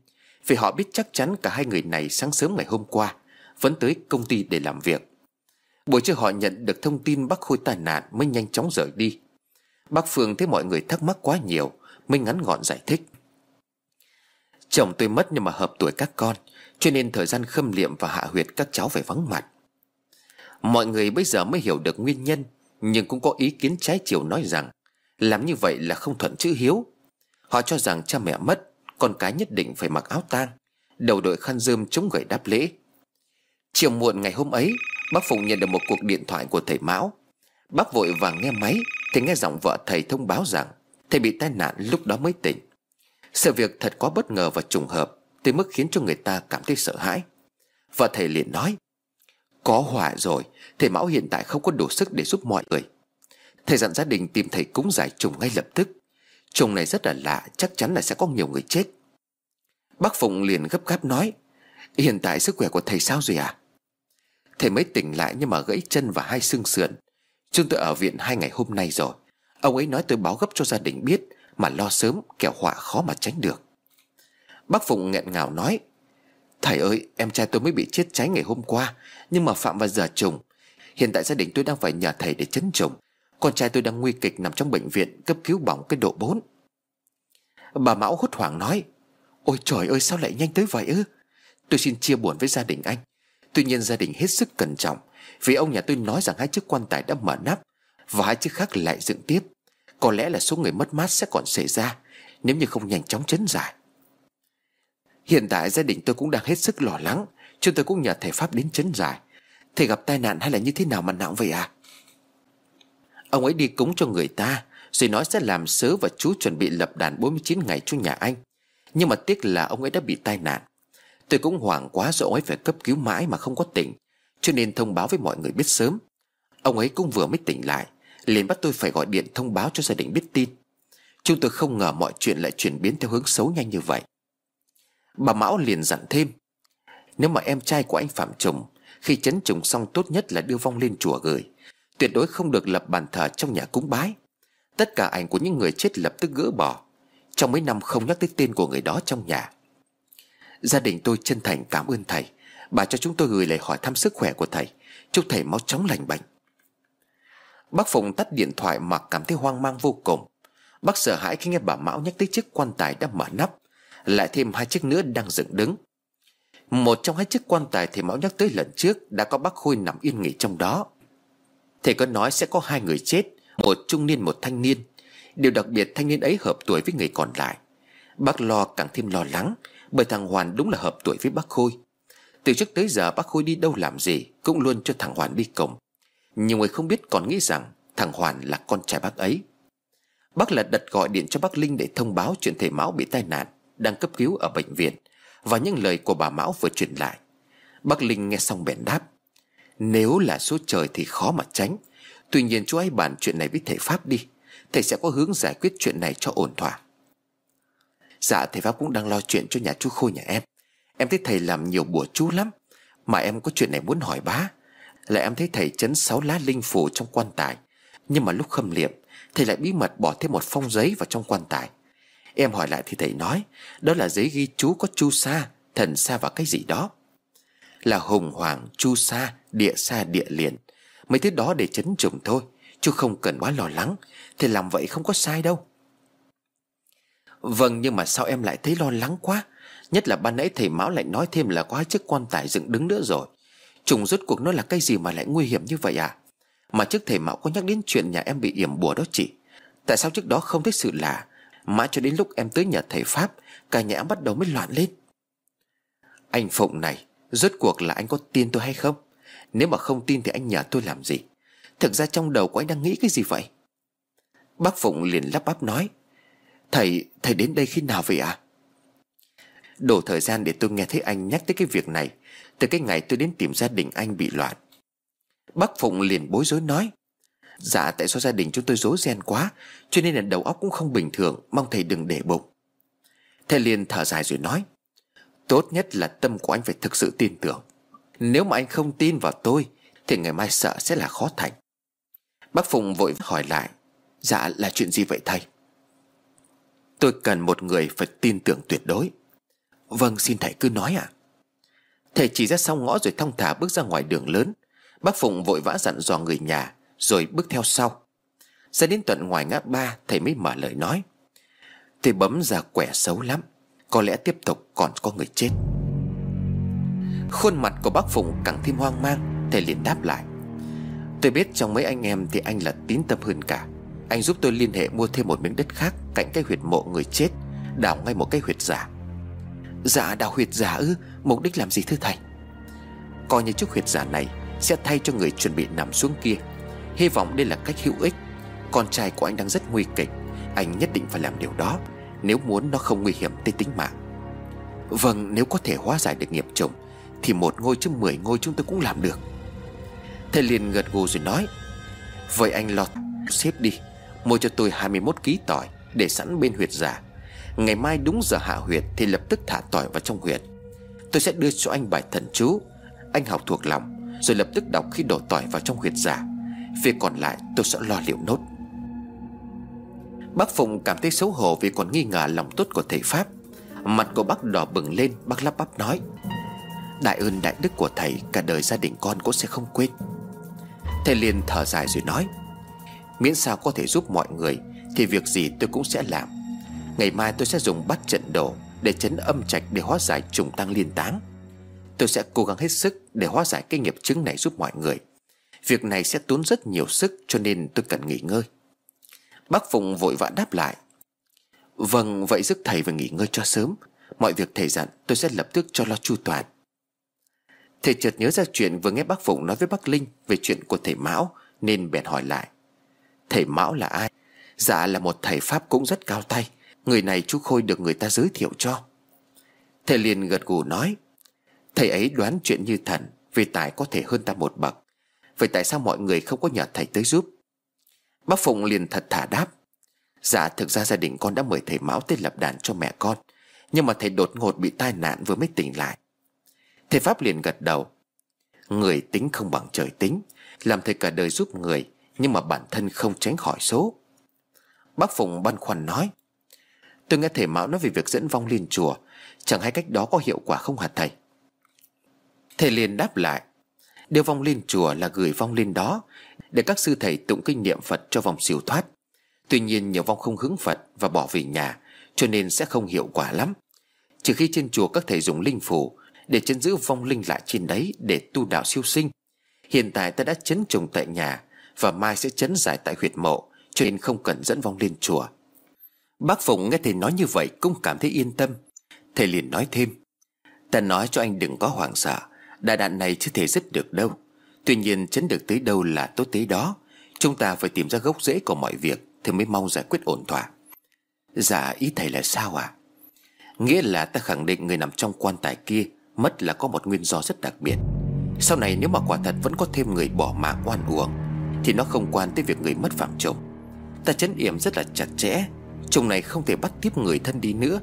Vì họ biết chắc chắn cả hai người này sáng sớm ngày hôm qua Vẫn tới công ty để làm việc. Buổi trưa họ nhận được thông tin bác Khôi tai nạn mới nhanh chóng rời đi. Bác Phương thấy mọi người thắc mắc quá nhiều Mới ngắn gọn giải thích. Chồng tôi mất nhưng mà hợp tuổi các con, Cho nên thời gian khâm liệm và hạ huyệt các cháu phải vắng mặt. Mọi người bây giờ mới hiểu được nguyên nhân, Nhưng cũng có ý kiến trái chiều nói rằng làm như vậy là không thuận chữ hiếu. Họ cho rằng cha mẹ mất, Con cái nhất định phải mặc áo tang. Đầu đội khăn rơm chống gậy đáp lễ. Chiều muộn ngày hôm ấy, Bác Phụng nhận được một cuộc điện thoại của thầy Mão. Bác vội vàng nghe máy, Thì nghe giọng vợ thầy thông báo rằng Thầy bị tai nạn lúc đó mới tỉnh. Sự việc thật quá bất ngờ và trùng hợp, Tới mức khiến cho người ta cảm thấy sợ hãi. Vợ thầy liền nói, Có hỏa rồi, Thầy Mão hiện tại không có đủ sức để giúp mọi người. Thầy dặn gia đình tìm thầy cúng giải trùng ngay lập tức. Trùng này rất là lạ, Chắc chắn là sẽ có nhiều người chết. Bác Phụng liền gấp gáp nói, Hiện tại sức khỏe của thầy sao rồi à Thầy mới tỉnh lại nhưng mà gãy chân và hai xương sườn. Chúng tôi ở viện hai ngày hôm nay rồi. Ông ấy nói tôi báo gấp cho gia đình biết, Mà lo sớm, kẻo họa khó mà tránh được. Bác Phụng nghẹn ngào nói, Thầy ơi, em trai tôi mới bị chết cháy ngày hôm qua, Nhưng mà phạm vào giờ trùng. Hiện tại gia đình tôi đang phải nhờ thầy để chấn trùng. Con trai tôi đang nguy kịch nằm trong bệnh viện, Cấp cứu bỏng cái độ 4 Bà Mão hốt hoảng nói, Ôi trời ơi, sao lại nhanh tới vậy ư? Tôi xin chia buồn với gia đình anh. Tuy nhiên gia đình hết sức cẩn trọng, Vì ông nhà tôi nói rằng hai chiếc quan tài đã mở nắp Và hai chiếc khác lại dựng tiếp. Có lẽ là số người mất mát sẽ còn xảy ra, Nếu như không nhanh chóng chấn giải. Hiện tại gia đình tôi cũng đang hết sức lo lắng, Chúng tôi cũng nhờ thầy Pháp đến chấn giải. Thầy gặp tai nạn hay là như thế nào mà nặng vậy à Ông ấy đi cúng cho người ta, Rồi nói sẽ làm sớ và chú chuẩn bị lập đàn 49 ngày cho nhà anh. Nhưng mà tiếc là ông ấy đã bị tai nạn. Tôi cũng hoảng quá rồi ông ấy phải cấp cứu mãi mà không có tỉnh, Cho nên thông báo với mọi người biết sớm. Ông ấy cũng vừa mới tỉnh lại, liền bắt tôi phải gọi điện thông báo cho gia đình biết tin. Chúng tôi không ngờ mọi chuyện lại chuyển biến theo hướng xấu nhanh như vậy. Bà Mão liền dặn thêm, Nếu mà em trai của anh Phạm Trùng, Khi chấn trùng xong tốt nhất là đưa vong lên chùa gửi. Tuyệt đối không được lập bàn thờ trong nhà cúng bái. Tất cả ảnh của những người chết lập tức gỡ bỏ. Trong mấy năm không nhắc tới tên của người đó trong nhà. Gia đình tôi chân thành cảm ơn thầy. Bà cho chúng tôi gửi lời hỏi thăm sức khỏe của thầy. Chúc thầy mau chóng lành bệnh. Bác Phụng tắt điện thoại mà cảm thấy hoang mang vô cùng. Bác sợ hãi khi nghe bà Mão nhắc tới chiếc quan tài đã mở nắp. Lại thêm hai chiếc nữa đang dựng đứng. Một trong hai chiếc quan tài thì Mão nhắc tới lần trước Đã có bác Khôi nằm yên nghỉ trong đó. Thầy có nói sẽ có hai người chết, Một trung niên, một thanh niên. Điều đặc biệt thanh niên ấy hợp tuổi với người còn lại. Bác lo càng thêm lo lắng, Bởi thằng Hoàn đúng là hợp tuổi với bác Khôi. Từ trước tới giờ bác Khôi đi đâu làm gì Cũng luôn cho thằng Hoàn đi cùng. Nhiều người không biết còn nghĩ rằng Thằng Hoàn là con trai bác ấy. Bác là đặt gọi điện cho bác Linh để thông báo chuyện thầy Mão bị tai nạn Đang cấp cứu ở bệnh viện Và những lời của bà Mão vừa truyền lại. Bác Linh nghe xong bèn đáp. Nếu là số trời thì khó mà tránh. Tuy nhiên chú ấy bàn chuyện này với thầy Pháp đi. Thầy sẽ có hướng giải quyết chuyện này cho ổn thỏa. Dạ thầy Pháp cũng đang lo chuyện cho nhà chú Khôi nhà em. Em thấy thầy làm nhiều bùa chú lắm. Mà em có chuyện này muốn hỏi bá. Là em thấy thầy chấn sáu lá linh phù trong quan tài. Nhưng mà lúc khâm liệm Thầy lại bí mật bỏ thêm một phong giấy vào trong quan tài. Em hỏi lại thì thầy nói Đó là giấy ghi chú có chu sa Thần sa và cái gì đó. Là hùng hoàng, chu sa, địa xa địa liền. Mấy thứ đó để chấn trùng thôi Chú không cần quá lo lắng. Thì làm vậy không có sai đâu. Vâng nhưng mà sao em lại thấy lo lắng quá? Nhất là ban nãy thầy Mão lại nói thêm là có hai chiếc quan tài dựng đứng nữa rồi. Trùng rốt cuộc nó là cái gì mà lại nguy hiểm như vậy à? Mà trước thầy Mão có nhắc đến chuyện nhà em bị yểm bùa đó chị. Tại sao trước đó không thấy sự lạ? Mãi cho đến lúc em tới nhà thầy Pháp, Cả nhà bắt đầu mới loạn lên. Anh Phụng này, Rốt cuộc là anh có tin tôi hay không? Nếu mà không tin thì anh nhờ tôi làm gì? Thực ra trong đầu của anh đang nghĩ cái gì vậy? Bác Phụng liền lắp bắp nói. Thầy, thầy đến đây khi nào vậy ạ? À? Đủ thời gian để tôi nghe thấy anh nhắc tới cái việc này. Từ cái ngày tôi đến tìm gia đình anh bị loạn. Bác Phụng liền bối rối nói. Dạ tại sao gia đình chúng tôi rối ren quá Cho nên là đầu óc cũng không bình thường Mong thầy đừng để bụng. Thầy liền thở dài rồi nói. Tốt nhất là tâm của anh phải thực sự tin tưởng. Nếu mà anh không tin vào tôi, Thì ngày mai sợ sẽ là khó thành. Bác Phụng vội hỏi lại Dạ là chuyện gì vậy thầy? Tôi cần một người phải tin tưởng tuyệt đối. Vâng xin thầy cứ nói ạ. À. Thầy chỉ ra sau ngõ rồi thong thả bước ra ngoài đường lớn. Bác Phụng vội vã dặn dò người nhà, Rồi bước theo sau. Ra đến tận ngoài ngã ba, Thầy mới mở lời nói. Thầy bấm ra quẻ xấu lắm, Có lẽ tiếp tục còn có người chết. Khuôn mặt của bác Phụng càng thêm hoang mang, Thầy liền đáp lại. Tôi biết trong mấy anh em thì anh là tín tâm hơn cả. Anh giúp tôi liên hệ mua thêm một miếng đất khác Cạnh cái huyệt mộ người chết, Đào ngay một cái huyệt giả. Dạ đào huyệt giả ư? Mục đích làm gì thưa thầy? Coi như chiếc huyệt giả này Sẽ thay cho người chuẩn bị nằm xuống kia. Hy vọng đây là cách hữu ích. Con trai của anh đang rất nguy kịch. Anh nhất định phải làm điều đó, Nếu muốn nó không nguy hiểm tới tính mạng. Vâng nếu có thể hóa giải được nghiệp chồng thì một ngôi chứ mười ngôi chúng tôi cũng làm được. Thầy liền gật gù rồi nói, Vậy anh lo xếp đi, Mua cho tôi 21 ký tỏi Để sẵn bên huyệt giả Ngày mai đúng giờ hạ huyệt Thì lập tức thả tỏi vào trong huyệt. Tôi sẽ đưa cho anh bài thần chú, Anh học thuộc lòng, Rồi lập tức đọc khi đổ tỏi vào trong huyệt giả Việc còn lại tôi sẽ lo liệu nốt. Bác Phụng cảm thấy xấu hổ Vì còn nghi ngờ lòng tốt của thầy Pháp. Mặt của bác đỏ bừng lên, Bác lắp bắp nói Đại ơn đại đức của thầy, Cả đời gia đình con cũng sẽ không quên. Thầy liền thở dài rồi nói, Miễn sao có thể giúp mọi người, Thì việc gì tôi cũng sẽ làm. Ngày mai tôi sẽ dùng bắt trận đồ Để chấn âm trạch để hóa giải trùng tăng liên táng. Tôi sẽ cố gắng hết sức Để hóa giải cái nghiệp chứng này giúp mọi người. Việc này sẽ tốn rất nhiều sức Cho nên tôi cần nghỉ ngơi. Bác Phụng vội vã đáp lại Vâng vậy giúp thầy và nghỉ ngơi cho sớm. Mọi việc thầy dặn tôi sẽ lập tức cho lo chu toàn. Thầy chợt nhớ ra chuyện vừa nghe bác Phụng nói với bác Linh Về chuyện của thầy Mão, Nên bèn hỏi lại. Thầy Mão là ai? Dạ là một thầy Pháp cũng rất cao tay. Người này chú Khôi được người ta giới thiệu cho. Thầy liền gật gù nói, Thầy ấy đoán chuyện như thần, Vì Tài có thể hơn ta một bậc. Vậy tại sao mọi người không có nhờ thầy tới giúp? Bác Phụng liền thật thả đáp Dạ thực ra gia đình con đã mời thầy Mão tới lập đàn cho mẹ con, Nhưng mà thầy đột ngột bị tai nạn vừa mới tỉnh lại. Thầy Pháp liền gật đầu. Người tính không bằng trời tính, Làm thầy cả đời giúp người, Nhưng mà bản thân không tránh khỏi số. Bác phùng băn khoăn nói, Tôi nghe thầy Mão nói về việc dẫn vong lên chùa, Chẳng hay cách đó có hiệu quả không hả thầy? Thầy liền đáp lại, Đưa vong lên chùa là gửi vong lên đó, Để các sư thầy tụng kinh niệm Phật cho vong siêu thoát. Tuy nhiên nhiều vong không hứng Phật Và bỏ về nhà, Cho nên sẽ không hiệu quả lắm. Trừ khi trên chùa các thầy dùng linh phủ để chấn giữ vong linh lại trên đấy Để tu đạo siêu sinh. Hiện tại ta đã chấn trùng tại nhà Và mai sẽ chấn giải tại huyệt mộ, Cho nên không cần dẫn vong lên chùa. Bác Phụng nghe thầy nói như vậy Cũng cảm thấy yên tâm. Thầy liền nói thêm, Ta nói cho anh đừng có hoảng sợ Đại đạn này chưa thể dứt được đâu. Tuy nhiên chấn được tới đâu là tốt tới đó. Chúng ta phải tìm ra gốc rễ của mọi việc Thì mới mong giải quyết ổn thỏa. Dạ ý thầy là sao à Nghĩa là ta khẳng định người nằm trong quan tài kia Mất là có một nguyên do rất đặc biệt. Sau này nếu mà quả thật vẫn có thêm người bỏ mạng oan uổng, Thì nó không quan tới việc người mất phạm chồng. Ta chấn yểm rất là chặt chẽ, Chồng này không thể bắt tiếp người thân đi nữa.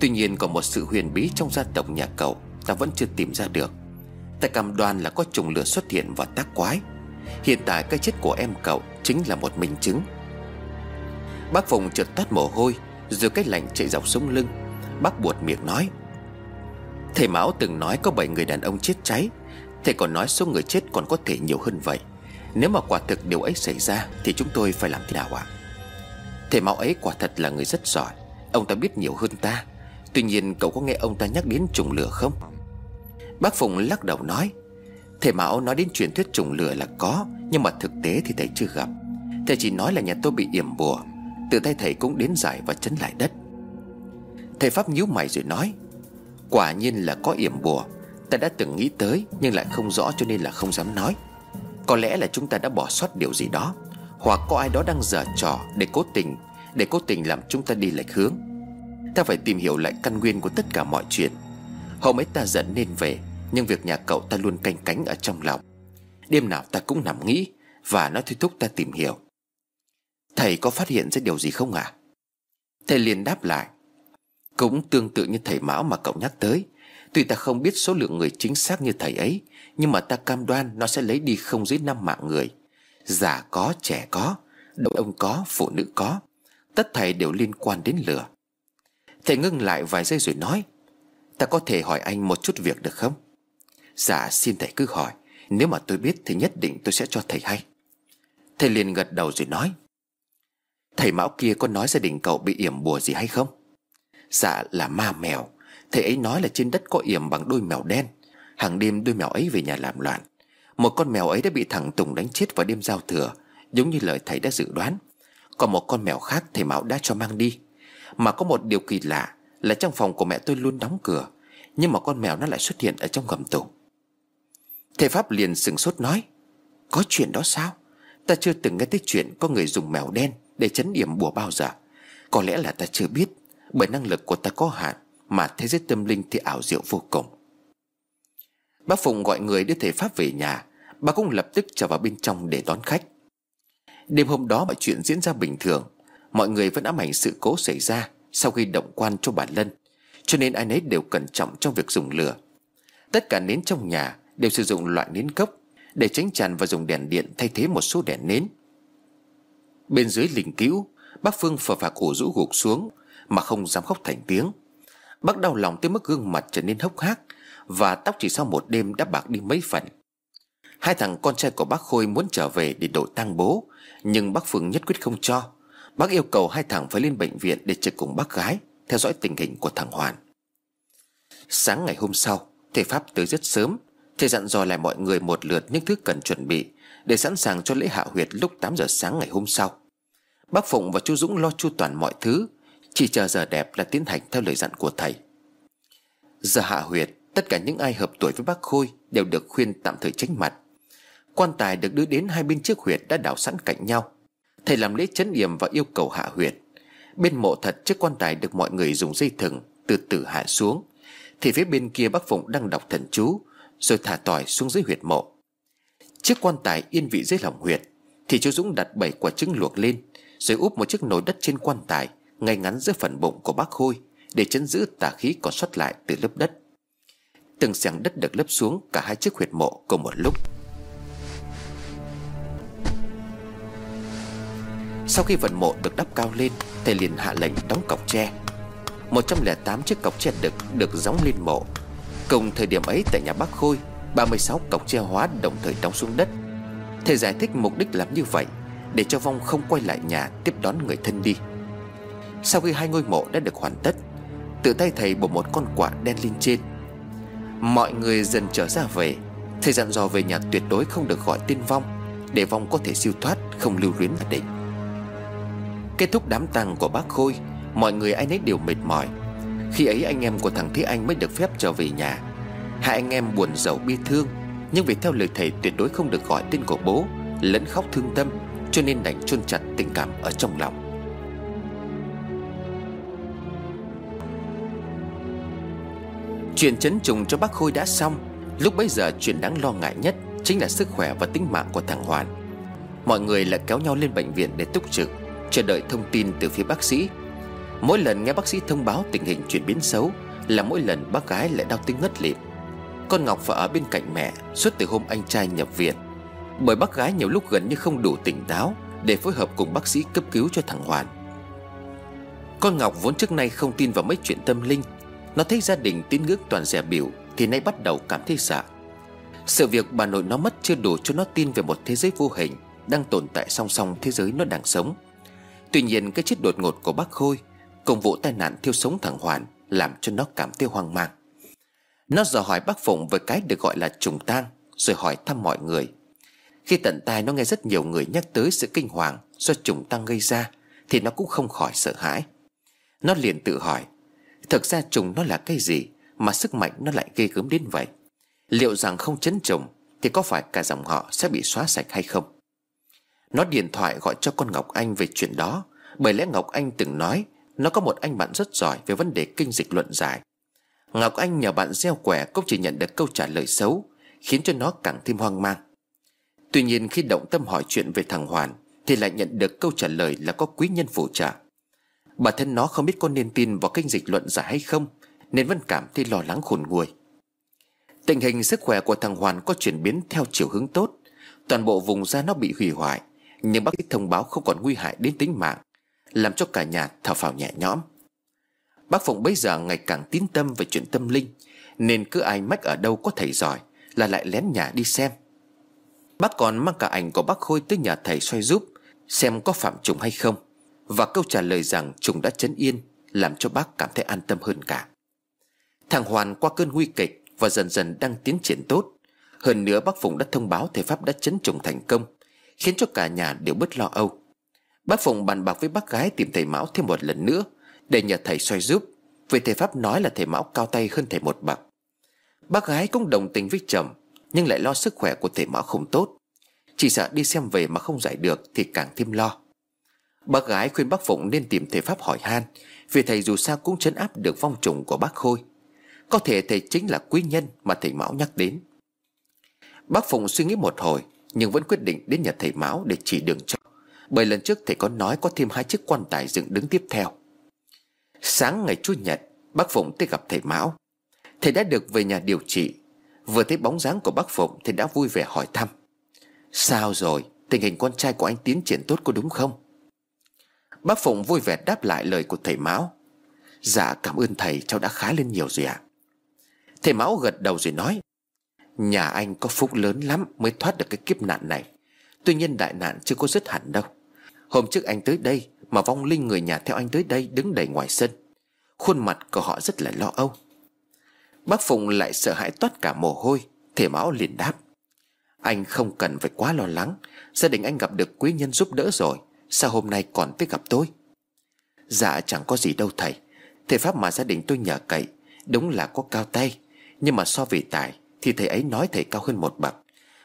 Tuy nhiên còn một sự huyền bí trong gia tộc nhà cậu, Ta vẫn chưa tìm ra được. Ta cam đoan là có trùng lửa xuất hiện và tác quái. Hiện tại cái chết của em cậu Chính là một minh chứng. Bác Phùng chợt toát mồ hôi, Rồi cái lạnh chạy dọc sống lưng. Bác buột miệng nói Thầy Mão từng nói có 7 người đàn ông chết cháy. Thầy còn nói số người chết còn có thể nhiều hơn vậy. Nếu mà quả thực điều ấy xảy ra, Thì chúng tôi phải làm thế nào ạ? À? Thầy Mão ấy quả thật là người rất giỏi. Ông ta biết nhiều hơn ta. Tuy nhiên, cậu có nghe ông ta nhắc đến trùng lửa không? Bác Phùng lắc đầu nói, Thầy Mão nói đến truyền thuyết trùng lửa là có, Nhưng mà thực tế thì thầy chưa gặp. Thầy chỉ nói là nhà tôi bị yểm bùa. Tự tay thầy cũng đến giải và chấn lại đất. Thầy Pháp nhíu mày rồi nói Quả nhiên là có yểm bùa. Ta đã từng nghĩ tới, Nhưng lại không rõ cho nên là không dám nói. Có lẽ là chúng ta đã bỏ sót điều gì đó, Hoặc có ai đó đang giở trò Để cố tình, Để cố tình làm chúng ta đi lệch hướng. Ta phải tìm hiểu lại căn nguyên của tất cả mọi chuyện. Hôm ấy ta giận nên về, Nhưng việc nhà cậu ta luôn canh cánh ở trong lòng. Đêm nào ta cũng nằm nghĩ, Và nó thôi thúc ta tìm hiểu. Thầy có phát hiện ra điều gì không ạ? À? Thầy liền đáp lại. Cũng tương tự như thầy Mão mà cậu nhắc tới. Tuy ta không biết số lượng người chính xác như thầy ấy Nhưng mà ta cam đoan nó sẽ lấy đi không dưới năm mạng người. Già có, trẻ có Đàn ông có, phụ nữ có. Tất thầy đều liên quan đến lửa. Thầy ngưng lại vài giây rồi nói Ta có thể hỏi anh một chút việc được không? Dạ xin thầy cứ hỏi. Nếu mà tôi biết thì nhất định tôi sẽ cho thầy hay. Thầy liền gật đầu rồi nói Thầy Mão kia có nói gia đình cậu bị yểm bùa gì hay không? Dạ là ma mèo. Thầy ấy nói là trên đất có yểm bằng đôi mèo đen. Hàng đêm đôi mèo ấy về nhà làm loạn. Một con mèo ấy đã bị thằng Tùng đánh chết vào đêm giao thừa, Giống như lời thầy đã dự đoán. Còn một con mèo khác thầy Mão đã cho mang đi. Mà có một điều kỳ lạ Là trong phòng của mẹ tôi luôn đóng cửa, Nhưng mà con mèo nó lại xuất hiện ở trong gầm tủ. Thầy Pháp liền sừng sốt nói, Có chuyện đó sao? Ta chưa từng nghe tới chuyện có người dùng mèo đen Để chấn điểm bùa bao giờ. Có lẽ là ta chưa biết. Bởi năng lực của ta có hạn Mà thế giới tâm linh thì ảo diệu vô cùng. Bác Phụng gọi người đưa thầy Pháp về nhà, Bà cũng lập tức trở vào bên trong để đón khách. Đêm hôm đó mọi chuyện diễn ra bình thường, Mọi người vẫn ám ảnh sự cố xảy ra Sau khi động quan cho bà Lân, Cho nên ai nấy đều cẩn trọng trong việc dùng lửa. Tất cả nến trong nhà Đều sử dụng loại nến cốc Để tránh tràn và dùng đèn điện thay thế một số đèn nến. Bên dưới linh cứu, Bác Phương phờ phạc ủ rũ gục xuống mà không dám khóc thành tiếng. Bác đau lòng tới mức gương mặt trở nên hốc hác Và tóc chỉ sau một đêm đã bạc đi mấy phần. Hai thằng con trai của bác Khôi muốn trở về để đội tang bố, Nhưng bác Phương nhất quyết không cho. Bác yêu cầu hai thằng phải lên bệnh viện để trực cùng bác gái, Theo dõi tình hình của thằng Hoàn. Sáng ngày hôm sau Thầy Pháp tới rất sớm Thầy dặn dò lại mọi người một lượt những thứ cần chuẩn bị Để sẵn sàng cho lễ hạ huyệt lúc 8 giờ sáng ngày hôm sau. Bác Phụng và chú Dũng lo chu toàn mọi thứ chỉ chờ giờ đẹp là tiến hành theo lời dặn của thầy. Giờ hạ huyệt, Tất cả những ai hợp tuổi với bác Khôi Đều được khuyên tạm thời tránh mặt. Quan tài được đưa đến hai bên chiếc huyệt đã đảo sẵn cạnh nhau. Thầy làm lễ chấn yểm và yêu cầu hạ huyệt. Bên mộ thật chiếc quan tài được mọi người dùng dây thừng Từ từ hạ xuống. Thì phía bên kia bác Phụng đang đọc thần chú, Rồi thả tỏi xuống dưới huyệt mộ. Chiếc quan tài yên vị dưới lòng huyệt, Thì chú Dũng đặt bảy quả trứng luộc lên, Rồi úp một chiếc nồi đất trên quan tài. Ngay ngắn giữa phần bụng của bác Khôi Để chấn giữ tà khí còn xuất lại từ lớp đất. Từng xẻng đất được lấp xuống Cả hai chiếc huyệt mộ cùng một lúc. Sau khi phần mộ được đắp cao lên, Thầy liền hạ lệnh đóng cọc tre. 108 chiếc cọc tre được được gióng lên mộ. Cùng thời điểm ấy tại nhà bác Khôi 36 cọc tre hóa đồng thời đóng xuống đất. Thầy giải thích mục đích làm như vậy Để cho vong không quay lại nhà tiếp đón người thân đi. Sau khi hai ngôi mộ đã được hoàn tất, Tự tay thầy bổ một con quả đen lên trên. Mọi người dần trở ra về. Thầy dặn dò về nhà tuyệt đối không được gọi tên vong, Để vong có thể siêu thoát, Không lưu luyến ở định. Kết thúc đám tang của bác Khôi, Mọi người ai nấy đều mệt mỏi. Khi ấy anh em của thằng Thế Anh mới được phép trở về nhà. Hai anh em buồn giàu bi thương, Nhưng vì theo lời thầy tuyệt đối không được gọi tên của bố, Lẫn khóc thương tâm, Cho nên đành chôn chặt tình cảm ở trong lòng. Chuyện chấn trùng cho bác Khôi đã xong. Lúc bấy giờ chuyện đáng lo ngại nhất Chính là sức khỏe và tính mạng của thằng Hoàn. Mọi người lại kéo nhau lên bệnh viện để túc trực, Chờ đợi thông tin từ phía bác sĩ. Mỗi lần nghe bác sĩ thông báo tình hình chuyển biến xấu Là mỗi lần bác gái lại đau tinh ngất lịm. Con Ngọc phải ở bên cạnh mẹ Suốt từ hôm anh trai nhập viện. Bởi bác gái nhiều lúc gần như không đủ tỉnh táo Để phối hợp cùng bác sĩ cấp cứu cho thằng Hoàn. Con Ngọc vốn trước nay không tin vào mấy chuyện tâm linh nó thấy gia đình tín ngưỡng toàn rẻ biểu Thì nay bắt đầu cảm thấy sợ. Sự việc bà nội nó mất chưa đủ cho nó tin về một thế giới vô hình Đang tồn tại song song thế giới nó đang sống. Tuy nhiên, cái chết đột ngột của bác Khôi Cùng vụ tai nạn thiêu sống thằng Hoàn Làm cho nó cảm thấy hoang mang. Nó dò hỏi bác Phụng về cái được gọi là trùng tang, Rồi hỏi thăm mọi người. Khi tận tai nó nghe rất nhiều người nhắc tới sự kinh hoàng Do trùng tang gây ra Thì nó cũng không khỏi sợ hãi. Nó liền tự hỏi Thực ra trùng nó là cái gì Mà sức mạnh nó lại ghê gớm đến vậy? Liệu rằng không chấn trùng Thì có phải cả dòng họ sẽ bị xóa sạch hay không? Nó điện thoại gọi cho con Ngọc Anh về chuyện đó, Bởi lẽ Ngọc Anh từng nói Nó có một anh bạn rất giỏi về vấn đề kinh dịch luận giải. Ngọc Anh nhờ bạn gieo quẻ cũng chỉ nhận được câu trả lời xấu, Khiến cho nó càng thêm hoang mang. Tuy nhiên khi động tâm hỏi chuyện về thằng Hoàn Thì lại nhận được câu trả lời là có quý nhân phù trợ. Bản thân nó không biết có nên tin vào kênh dịch luận giả hay không, Nên vẫn cảm thấy lo lắng khôn nguôi. Tình hình sức khỏe của thằng Hoàn có chuyển biến theo chiều hướng tốt. Toàn bộ vùng da nó bị hủy hoại, Nhưng bác sĩ thông báo không còn nguy hại đến tính mạng, Làm cho cả nhà thở phào nhẹ nhõm. Bác Phụng bây giờ ngày càng tín tâm về chuyện tâm linh, Nên cứ ai mách ở đâu có thầy giỏi Là lại lén nhà đi xem. Bác còn mang cả ảnh của bác Khôi tới nhà thầy xoay giúp, Xem có phạm trùng hay không. Và câu trả lời rằng trùng đã chấn yên Làm cho bác cảm thấy an tâm hơn cả. Thằng Hoàn qua cơn nguy kịch Và dần dần đang tiến triển tốt, Hơn nữa bác Phụng đã thông báo thầy Pháp đã chấn trùng thành công, Khiến cho cả nhà đều bớt lo âu. Bác Phụng bàn bạc với bác gái tìm thầy Mão thêm một lần nữa Để nhờ thầy xoay giúp, Vì thầy Pháp nói là thầy Mão cao tay hơn thầy một bậc. Bác gái cũng đồng tình với chồng, Nhưng lại lo sức khỏe của thầy Mão không tốt. Chỉ sợ đi xem về mà không giải được Thì càng thêm lo. Bác gái khuyên bác Phụng nên tìm thầy Pháp hỏi han, Vì thầy dù sao cũng chấn áp được vong trùng của bác Khôi. Có thể thầy chính là quý nhân mà thầy Mão nhắc đến. Bác Phụng suy nghĩ một hồi, Nhưng vẫn quyết định đến nhà thầy Mão để chỉ đường cho. Bởi lần trước thầy có nói có thêm hai chiếc quan tài dựng đứng tiếp theo. Sáng ngày Chủ nhật, Bác Phụng tới gặp thầy Mão. Thầy đã được về nhà điều trị. Vừa thấy bóng dáng của bác Phụng, Thầy đã vui vẻ hỏi thăm. Sao rồi? Tình hình con trai của anh tiến triển tốt có đúng không? Bác Phụng vui vẻ đáp lại lời của thầy Mão. Dạ cảm ơn thầy, cháu đã khá lên nhiều rồi ạ. Thầy Mão gật đầu rồi nói, Nhà anh có phúc lớn lắm Mới thoát được cái kiếp nạn này. Tuy nhiên đại nạn chưa có dứt hẳn đâu. Hôm trước anh tới đây Mà vong linh người nhà theo anh tới đây đứng đầy ngoài sân. Khuôn mặt của họ rất là lo âu. Bác Phụng lại sợ hãi toát cả mồ hôi. Thầy Mão liền đáp, Anh không cần phải quá lo lắng. Gia đình anh gặp được quý nhân giúp đỡ rồi. Sao hôm nay còn tới gặp tôi? Dạ chẳng có gì đâu, thầy. Thầy Pháp mà gia đình tôi nhờ cậy, Đúng là có cao tay. Nhưng mà so về tài, Thì thầy ấy nói thầy cao hơn một bậc.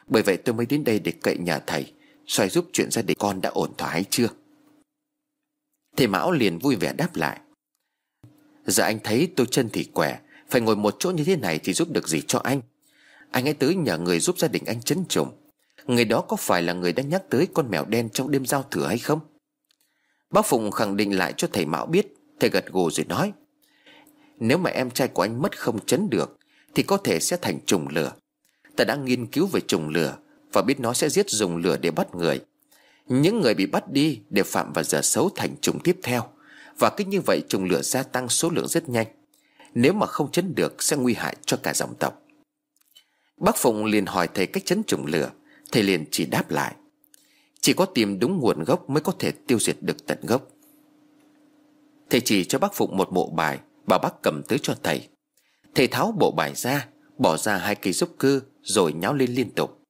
Bởi vậy tôi mới đến đây để cậy nhà thầy xoay giúp chuyện gia đình con đã ổn thỏa hay chưa? Thầy Mão liền vui vẻ đáp lại. Dạ anh thấy tôi chân thì quẻ Phải ngồi một chỗ như thế này thì giúp được gì cho anh? Anh hãy tới nhờ người giúp gia đình anh chấn trùng. Người đó có phải là người đã nhắc tới con mèo đen trong đêm giao thừa hay không? Bác Phụng khẳng định lại cho thầy Mão biết, Thầy gật gù rồi nói, Nếu mà em trai của anh mất không chấn được, Thì có thể sẽ thành trùng lửa. Ta đã nghiên cứu về trùng lửa Và biết nó sẽ giết dùng lửa để bắt người. Những người bị bắt đi Đều phạm vào giờ xấu thành trùng tiếp theo, Và cứ như vậy trùng lửa gia tăng số lượng rất nhanh. Nếu mà không chấn được Sẽ nguy hại cho cả dòng tộc. Bác Phụng liền hỏi thầy cách chấn trùng lửa. Thầy liền chỉ đáp lại. Chỉ có tìm đúng nguồn gốc mới có thể tiêu diệt được tận gốc. Thầy chỉ cho bác Phụng một bộ bài, Bảo bác cầm tới cho thầy. Thầy tháo bộ bài ra, Bỏ ra hai cây xúc cư Rồi nháo lên liên tục.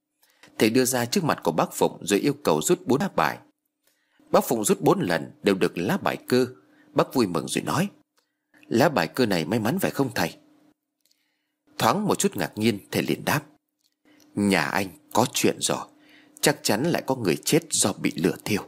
Thầy đưa ra trước mặt của bác Phụng Rồi yêu cầu rút bốn lá bài. Bác Phụng rút bốn lần đều được lá bài cơ. Bác vui mừng rồi nói, Lá bài cơ này may mắn phải không thầy? Thoáng một chút ngạc nhiên, Thầy liền đáp Nhà anh có chuyện rồi. Chắc chắn lại có người chết do bị lửa thiêu.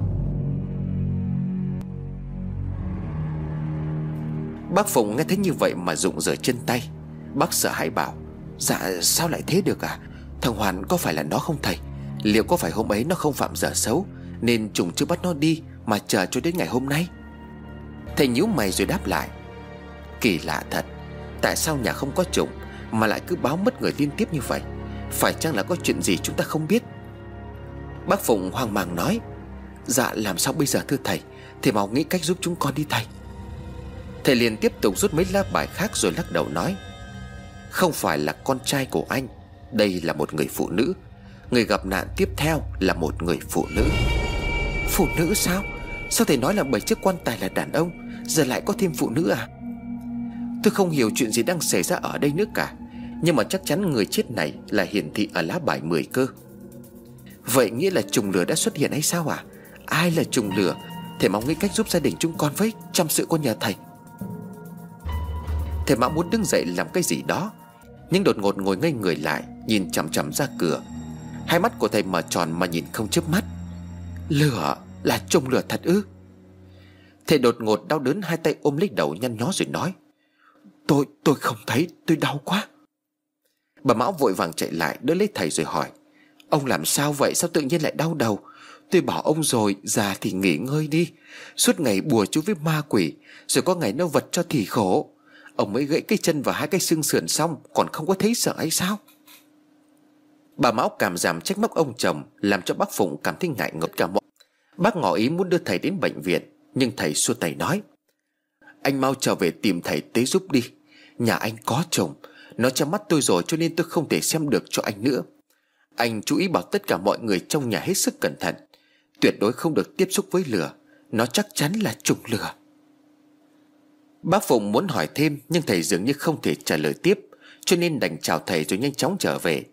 Bác Phụng nghe thấy như vậy mà rụng rời chân tay. Bác sợ hãi bảo Dạ sao lại thế được à? Thằng Hoàn có phải là nó không thầy? Liệu có phải hôm ấy nó không phạm giờ xấu, Nên trùng chưa bắt nó đi Mà chờ cho đến ngày hôm nay? Thầy nhíu mày rồi đáp lại, Kỳ lạ thật, Tại sao nhà không có trùng Mà lại cứ báo mất người liên tiếp như vậy? Phải chăng là có chuyện gì chúng ta không biết? Bác Phụng hoang mang nói Dạ làm sao bây giờ thưa thầy? Thầy mau nghĩ cách giúp chúng con đi thầy. Thầy liền tiếp tục rút mấy lá bài khác rồi lắc đầu nói, Không phải là con trai của anh, Đây là một người phụ nữ. Người gặp nạn tiếp theo là một người phụ nữ. Phụ nữ sao? Sao thầy nói là bảy chiếc quan tài là đàn ông, Giờ lại có thêm phụ nữ à? Tôi không hiểu chuyện gì đang xảy ra ở đây nữa cả. Nhưng mà chắc chắn người chết này Là hiển thị ở lá bài 10 cơ. Vậy nghĩa là trùng lửa đã xuất hiện hay sao à Ai là trùng lửa? Thầy mong nghĩ cách giúp gia đình chúng con với Chăm sự con nhà thầy. Thầy Mão muốn đứng dậy làm cái gì đó Nhưng đột ngột ngồi ngây người lại Nhìn chằm chằm ra cửa. Hai mắt của thầy mở tròn mà nhìn không chớp mắt. Lửa là trùng lửa thật ư? Thầy đột ngột đau đớn hai tay ôm lấy đầu nhăn nhó rồi nói Tôi, tôi không thấy, tôi đau quá. Bà Mão vội vàng chạy lại đỡ lấy thầy rồi hỏi, Ông làm sao vậy? Sao tự nhiên lại đau đầu? Tôi bảo ông rồi, Già thì nghỉ ngơi đi. Suốt ngày bùa chú với ma quỷ, Rồi có ngày nó vật cho thì khổ. Ông mới gãy cái chân và hai cái xương sườn xong, Còn không có thấy sợ hay sao? Bà Mão cảm giảm trách móc ông chồng, Làm cho bác Phụng cảm thấy ngại ngợt cả mọi. Bác ngỏ ý muốn đưa thầy đến bệnh viện, Nhưng thầy xua tay nói, Anh mau trở về tìm thầy tế giúp đi. Nhà anh có chồng nó che mắt tôi rồi cho nên tôi không thể xem được cho anh nữa. Anh chú ý bảo tất cả mọi người trong nhà hết sức cẩn thận. Tuyệt đối không được tiếp xúc với lửa. Nó chắc chắn là trùng lửa. Bác Phụng muốn hỏi thêm, Nhưng thầy dường như không thể trả lời tiếp, Cho nên đành chào thầy rồi nhanh chóng trở về.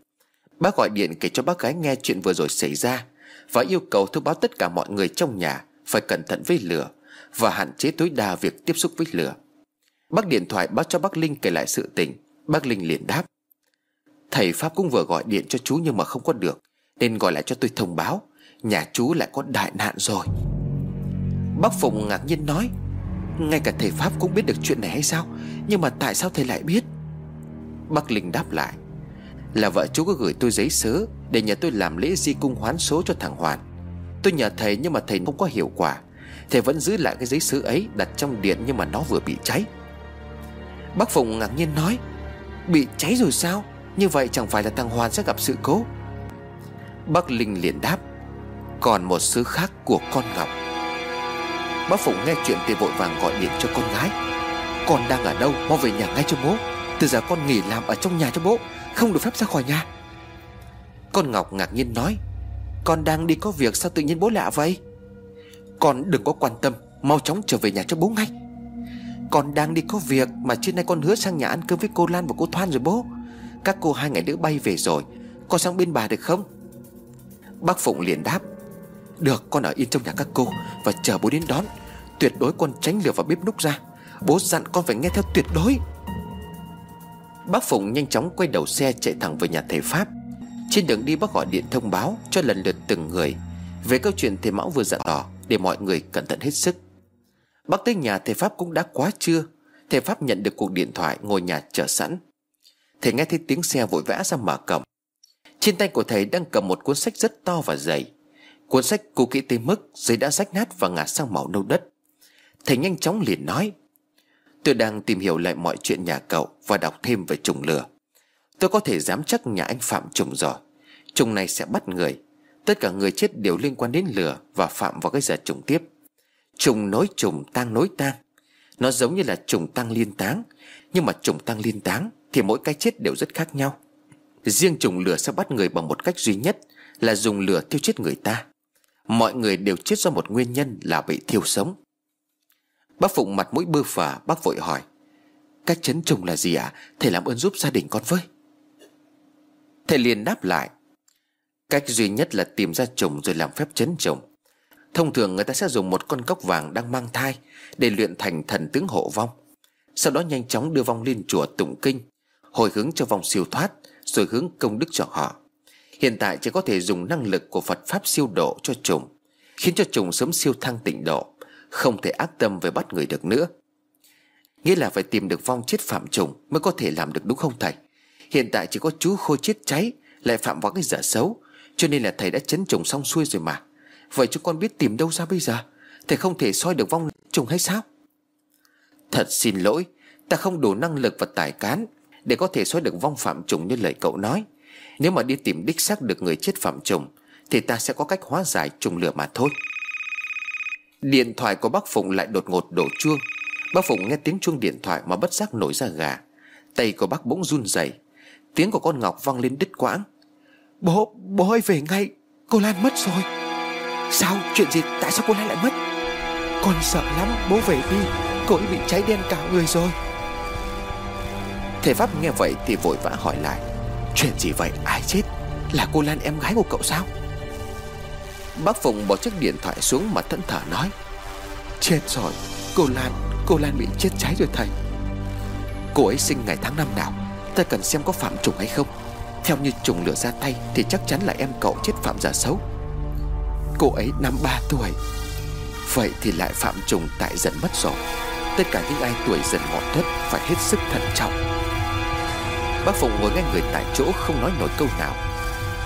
Bác gọi điện kể cho bác gái nghe chuyện vừa rồi xảy ra, Và yêu cầu thông báo tất cả mọi người trong nhà Phải cẩn thận với lửa Và hạn chế tối đa việc tiếp xúc với lửa. Bác điện thoại báo cho bác Linh kể lại sự tình. Bác Linh liền đáp. Thầy Pháp cũng vừa gọi điện cho chú nhưng mà không có được, Nên gọi lại cho tôi thông báo, Nhà chú lại có đại nạn rồi. Bác Phụng ngạc nhiên nói, ngay cả thầy Pháp cũng biết được chuyện này hay sao? Nhưng mà tại sao thầy lại biết? Bác Linh đáp lại, Là vợ chú có gửi tôi giấy sớ Để nhờ tôi làm lễ di cung hoán số cho thằng Hoàn. Tôi nhờ thầy nhưng mà thầy không có hiệu quả. Thầy vẫn giữ lại cái giấy sớ ấy Đặt trong điện nhưng mà nó vừa bị cháy. Bác Phụng ngạc nhiên nói Bị cháy rồi sao? Như vậy chẳng phải là thằng Hoàn sẽ gặp sự cố. Bác Linh liền đáp, Còn một sứ khác của con Ngọc. Bác Phụng nghe chuyện thì vội vàng gọi điện cho con gái. Con đang ở đâu, Mau về nhà ngay cho bố. Từ giờ con nghỉ làm ở trong nhà cho bố, Không được phép ra khỏi nhà. Con Ngọc ngạc nhiên nói, Con đang đi có việc sao tự nhiên bố lạ vậy? Con đừng có quan tâm, Mau chóng trở về nhà cho bố ngay. Con đang đi có việc Mà trên nay con hứa sang nhà ăn cơm với cô Lan và cô Thoan rồi bố. Các cô hai ngày nữa bay về rồi. Con sang bên bà được không? Bác Phụng liền đáp. Được, con ở yên trong nhà các cô Và chờ bố đến đón. Tuyệt đối con tránh lửa vào bếp núc ra. Bố dặn con phải nghe theo tuyệt đối. Bác Phụng nhanh chóng quay đầu xe chạy thẳng về nhà thầy Pháp. Trên đường đi, bác gọi điện thông báo cho lần lượt từng người. Về câu chuyện thầy Mão vừa dặn tỏ Để mọi người cẩn thận hết sức. Bác tới nhà thầy Pháp cũng đã quá trưa. Thầy Pháp nhận được cuộc điện thoại ngồi nhà chờ sẵn. Thầy nghe thấy tiếng xe vội vã ra mở cổng. Trên tay của thầy đang cầm một cuốn sách rất to và dày. Cuốn sách cũ kỹ tới mức giấy đã rách nát và ngả sang màu nâu đất. Thầy nhanh chóng liền nói, Tôi đang tìm hiểu lại mọi chuyện nhà cậu Và đọc thêm về trùng lửa. Tôi có thể dám chắc nhà anh Phạm trùng rồi Trùng này sẽ bắt người. Tất cả người chết đều liên quan đến lửa Và Phạm vào cái giờ trùng tiếp. Trùng nối trùng, tang nối tang. Nó giống như là trùng tăng liên táng. Nhưng mà trùng tăng liên táng Thì mỗi cái chết đều rất khác nhau. Riêng trùng lửa sẽ bắt người bằng một cách duy nhất Là dùng lửa tiêu chết người ta. Mọi người đều chết do một nguyên nhân là bị thiêu sống. Bác Phụng mặt mũi bơ phà Bác vội hỏi Cách chấn trùng là gì ạ? À? Thầy làm ơn giúp gia đình con với. Thầy liền đáp lại, Cách duy nhất là tìm ra trùng rồi làm phép chấn trùng. Thông thường người ta sẽ dùng một con cốc vàng đang mang thai Để luyện thành thần tướng hộ vong. Sau đó nhanh chóng đưa vong lên chùa tụng kinh, Hồi hướng cho vong siêu thoát, Rồi hướng công đức cho họ. Hiện tại chỉ có thể dùng năng lực của Phật Pháp siêu độ cho trùng Khiến cho trùng sớm siêu thăng tịnh độ, Không thể ác tâm về bắt người được nữa. Nghĩa là phải tìm được vong chết phạm trùng Mới có thể làm được đúng không thầy? Hiện tại chỉ có chú khôi chết cháy, Lại phạm vào cái giả xấu, Cho nên là thầy đã chấn trùng xong xuôi rồi mà. Vậy chúng con biết tìm đâu ra bây giờ? Thầy không thể soi được vong trùng hay sao? Thật xin lỗi Ta không đủ năng lực và tài cán Để có thể soi được vong phạm trùng như lời cậu nói. Nếu mà đi tìm đích xác được người chết phạm trùng Thì ta sẽ có cách hóa giải trùng lửa mà thôi. Điện thoại của bác Phụng lại đột ngột đổ chuông. Bác Phụng nghe tiếng chuông điện thoại mà bất giác nổi ra gà. Tay của bác bỗng run rẩy. Tiếng của con Ngọc vang lên đứt quãng. Bố, bố ơi về ngay. Cô Lan mất rồi. Sao, chuyện gì, tại sao cô Lan lại mất? Con sợ lắm, bố về đi. Cô ấy bị cháy đen cả người rồi. Thầy Pháp nghe vậy thì vội vã hỏi lại. Chuyện gì vậy, ai chết? Là cô Lan em gái của cậu sao? Bác Phụng bỏ chiếc điện thoại xuống mà thẫn thở nói. Chết rồi. Cô Lan Cô Lan bị chết cháy rồi thầy. Cô ấy sinh ngày tháng năm nào? Ta cần xem có phạm trùng hay không. Theo như trùng lửa ra tay Thì chắc chắn là em cậu chết phạm giả xấu Cô ấy năm ba tuổi. Vậy thì lại phạm trùng tại dần mất rồi. Tất cả những ai tuổi dần ngọt đất Phải hết sức thận trọng. Bác Phụng ngồi ngay người tại chỗ Không nói nổi câu nào.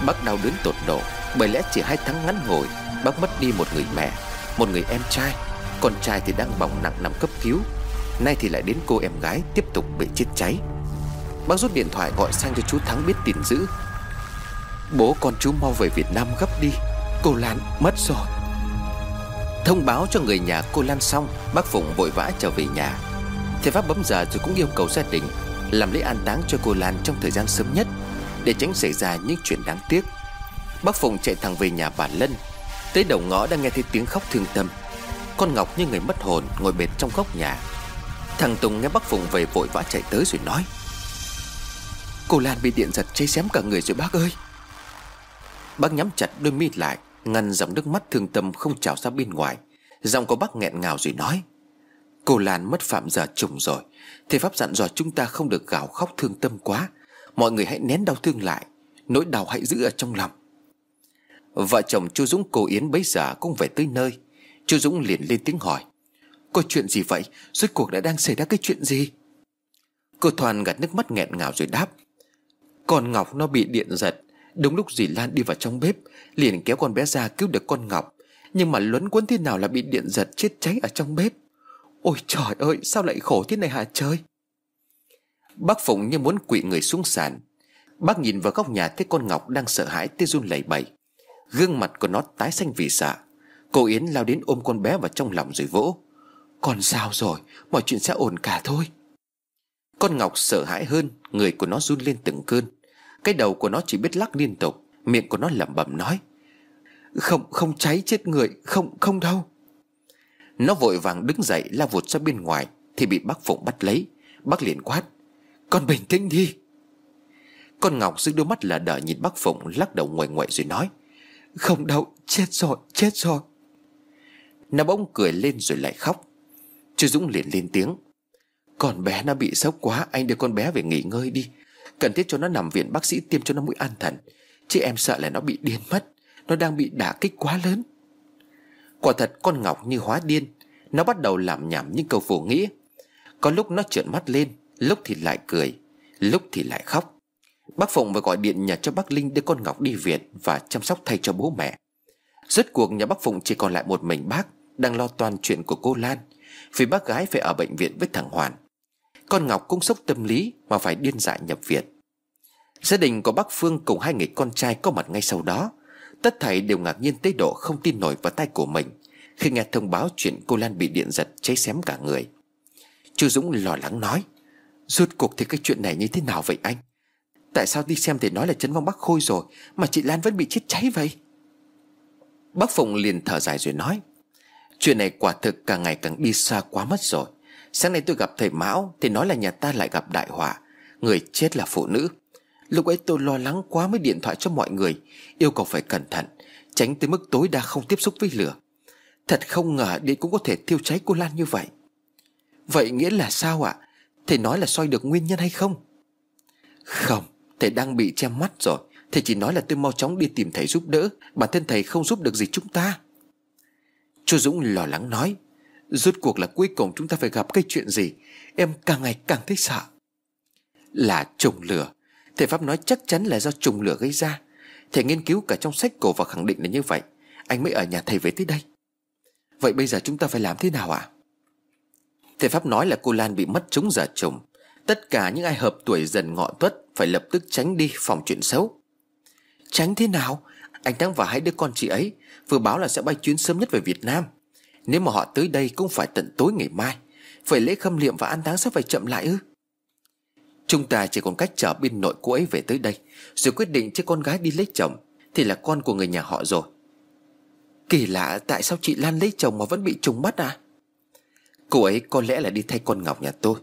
Bác đau đớn tột độ, Bởi lẽ chỉ hai tháng ngắn ngồi, Bác mất đi một người mẹ, Một người em trai. Con trai thì đang bỏng nặng nằm cấp cứu. Nay thì lại đến cô em gái tiếp tục bị chết cháy. Bác rút điện thoại gọi sang cho chú Thắng biết tin dữ. Bố con chú mau về Việt Nam gấp đi. Cô Lan mất rồi. Thông báo cho người nhà cô Lan xong, Bác Phụng vội vã trở về nhà. Thầy Pháp bấm giờ rồi cũng yêu cầu gia đình Làm lễ an táng cho cô Lan trong thời gian sớm nhất Để tránh xảy ra những chuyện đáng tiếc. Bác Phụng chạy thẳng về nhà bà Lân. Tới đầu ngõ đang nghe thấy tiếng khóc thương tâm. Con Ngọc như người mất hồn Ngồi bệt trong góc nhà. Thằng Tùng nghe bác Phụng về vội vã chạy tới rồi nói, Cô Lan bị điện giật cháy xém cả người rồi bác ơi. Bác nhắm chặt đôi mi lại Ngăn dòng nước mắt thương tâm không trào ra bên ngoài. Giọng của bác nghẹn ngào rồi nói, Cô Lan mất phạm giờ trùng rồi. Thầy Pháp dặn dò chúng ta không được gào khóc thương tâm quá. Mọi người hãy nén đau thương lại. Nỗi đau hãy giữ ở trong lòng. Vợ chồng chú Dũng, cô Yến bấy giờ cũng về tới nơi. Chú Dũng liền lên tiếng hỏi, Có chuyện gì vậy? Rốt cuộc đã đang xảy ra cái chuyện gì? Cô Thoàn gạt nước mắt nghẹn ngào rồi đáp, Con Ngọc nó bị điện giật. Đúng lúc dì Lan đi vào trong bếp Liền kéo con bé ra cứu được con Ngọc. Nhưng mà luấn quấn thế nào là bị điện giật chết cháy ở trong bếp? Ôi trời ơi, sao lại khổ thế này hả trời? Bác Phụng như muốn quỵ người xuống sàn. Bác nhìn vào góc nhà thấy con Ngọc đang sợ hãi tê run lẩy bẩy. Gương mặt của nó tái xanh vì sợ. Cô Yến lao đến ôm con bé vào trong lòng rồi vỗ. Còn sao rồi, Mọi chuyện sẽ ổn cả thôi. Con Ngọc sợ hãi hơn, Người của nó run lên từng cơn. Cái đầu của nó chỉ biết lắc liên tục. Miệng của nó lẩm bẩm nói, Không không cháy chết người, Không không đâu. Nó vội vàng đứng dậy, la vụt ra bên ngoài, Thì bị bác Phụng bắt lấy. Bác liền quát, Con bình tĩnh đi. Con Ngọc giữ đôi mắt là đợi nhìn bác Phụng, Lắc đầu ngoại ngoại rồi nói, Không đâu, chết rồi chết rồi. Nó bỗng cười lên rồi lại khóc. Chú Dũng liền lên tiếng, Con bé nó bị sốc quá, Anh đưa con bé về nghỉ ngơi đi. Cần thiết cho nó nằm viện, bác sĩ tiêm cho nó mũi an thần. Chứ em sợ là nó bị điên mất. Nó đang bị đả kích quá lớn. Quả thật, con Ngọc như hóa điên. Nó bắt đầu làm nhảm những câu vô nghĩa Có lúc nó trợn mắt lên, Lúc thì lại cười, Lúc thì lại khóc. Bác Phụng vừa gọi điện nhà cho bác Linh đưa con Ngọc đi viện Và chăm sóc thay cho bố mẹ. Rốt cuộc nhà bác Phụng chỉ còn lại một mình bác, Đang lo toàn chuyện của cô Lan, Vì bác gái phải ở bệnh viện với thằng Hoàn. Con Ngọc cũng sốc tâm lý Mà phải điên dại nhập viện. Gia đình của bác Phương cùng hai người con trai có mặt ngay sau đó. Tất thảy đều ngạc nhiên tới độ không tin nổi vào tay của mình. Khi nghe thông báo chuyện cô Lan bị điện giật cháy xém cả người. Chú Dũng lo lắng nói, Rốt cuộc thì cái chuyện này như thế nào vậy anh? Tại sao đi xem thì nói là chấn vong bác Khôi rồi, Mà chị Lan vẫn bị chết cháy vậy? Bác Phụng liền thở dài rồi nói, Chuyện này quả thực càng ngày càng đi xa quá mất rồi. Sáng nay tôi gặp thầy Mão Thì nói là nhà ta lại gặp đại họa. Người chết là phụ nữ. Lúc ấy tôi lo lắng quá mới điện thoại cho mọi người, Yêu cầu phải cẩn thận, Tránh tới mức tối đa không tiếp xúc với lửa. Thật không ngờ điện cũng có thể thiêu cháy cô Lan như vậy. Vậy nghĩa là sao ạ? Thầy nói là soi được nguyên nhân hay không? Không, Thầy đang bị che mắt rồi. Thầy chỉ nói là tôi mau chóng đi tìm thầy giúp đỡ. Bản thân thầy không giúp được gì chúng ta. Chu Dũng lo lắng nói, Rốt cuộc là cuối cùng chúng ta phải gặp cái chuyện gì? Em càng ngày càng thấy sợ. Là trùng lửa. Thầy Pháp nói chắc chắn là do trùng lửa gây ra. Thầy nghiên cứu cả trong sách cổ và khẳng định là như vậy. Anh mới ở nhà thầy về tới đây. Vậy bây giờ chúng ta phải làm thế nào ạ? À? Thầy Pháp nói là cô Lan bị mất trúng giả trùng. Tất cả những ai hợp tuổi dần ngọ tuất Phải lập tức tránh đi phòng chuyện xấu. Tránh thế nào? Anh Thắng và hai đứa con chị ấy Vừa báo là sẽ bay chuyến sớm nhất về Việt Nam. Nếu mà họ tới đây cũng phải tận tối ngày mai. Vậy lễ khâm liệm và an táng sẽ phải chậm lại ư? Chúng ta chỉ còn cách chờ bên nội cô ấy về tới đây. Rồi quyết định cho con gái đi lấy chồng. Thì là con của người nhà họ rồi. Kỳ lạ, tại sao chị Lan lấy chồng mà vẫn bị trùng mắt à? Cô ấy có lẽ là đi thay con Ngọc nhà tôi.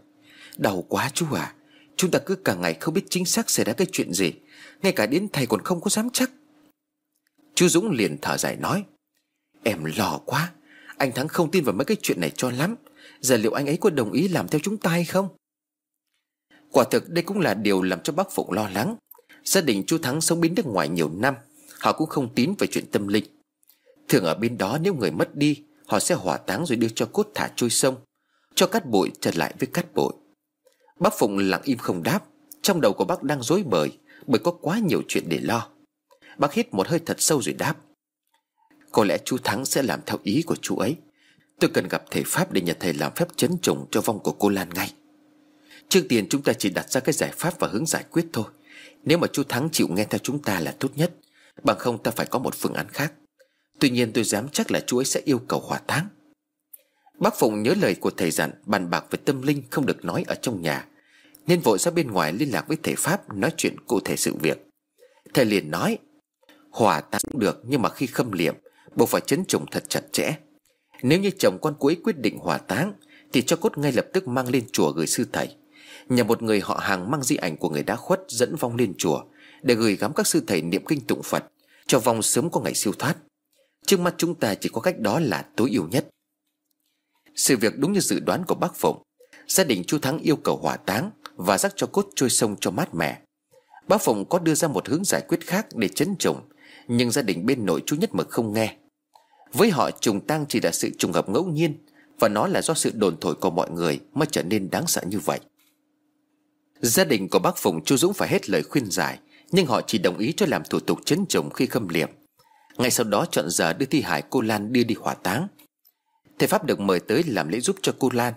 Đau quá chú à Chúng ta cứ cả ngày không biết chính xác xảy ra cái chuyện gì. Ngay cả đến thầy còn không có dám chắc. Chú Dũng liền thở dài nói. Em lo quá. Anh Thắng không tin vào mấy cái chuyện này cho lắm. Giờ liệu anh ấy có đồng ý làm theo chúng ta hay không? Quả thực đây cũng là điều làm cho bác Phụng lo lắng. Gia đình chú Thắng sống bên nước ngoài nhiều năm, Họ cũng không tín về chuyện tâm linh. Thường ở bên đó nếu người mất đi, Họ sẽ hỏa táng rồi đưa cho cốt thả trôi sông, Cho cát bụi trở lại với cát bụi. Bác Phụng lặng im không đáp, Trong đầu của bác đang rối bời Bởi có quá nhiều chuyện để lo. Bác hít một hơi thật sâu rồi đáp, Có lẽ chú Thắng sẽ làm theo ý của chú ấy. Tôi cần gặp thầy Pháp để nhờ thầy làm phép chấn trùng cho vong của cô Lan ngay. Trước tiên chúng ta chỉ đặt ra cái giải pháp và hướng giải quyết thôi. Nếu mà chú Thắng chịu nghe theo chúng ta là tốt nhất. Bằng không ta phải có một phương án khác. Tuy nhiên tôi dám chắc là chú ấy sẽ yêu cầu hỏa táng Bác Phụng nhớ lời của thầy dặn, Bàn bạc về tâm linh không được nói ở trong nhà. Nên vội ra bên ngoài liên lạc với thầy Pháp, Nói chuyện cụ thể sự việc. Thầy liền nói Hỏa táng được, nhưng mà khi khâm liệm, Buộc phải chấn trùng thật chặt chẽ. Nếu như chồng con cuối quyết định hỏa táng Thì cho cốt ngay lập tức mang lên chùa gửi sư thầy. Nhà một người họ hàng mang di ảnh của người đã khuất Dẫn vong lên chùa Để gửi gắm các sư thầy niệm kinh tụng Phật Cho vong sớm có ngày siêu thoát. Trước mắt chúng ta chỉ có cách đó là tối ưu nhất. Sự việc đúng như dự đoán của bác Phụng. Gia đình chú Thắng yêu cầu hỏa táng Và rắc cho cốt trôi sông cho mát mẻ. Bác Phụng có đưa ra một hướng giải quyết khác để chấn trùng, Nhưng gia đình bên nội chú nhất mực không nghe. Với họ, trùng tang chỉ là sự trùng hợp ngẫu nhiên Và nó là do sự đồn thổi của mọi người Mới trở nên đáng sợ như vậy. Gia đình của bác Phùng Chu Dũng phải hết lời khuyên giải Nhưng họ chỉ đồng ý cho làm thủ tục chấn chồng khi khâm liệm. Ngay sau đó chọn giờ đưa thi Hải, cô Lan đưa đi hỏa táng. Thầy Pháp được mời tới làm lễ giúp cho cô Lan.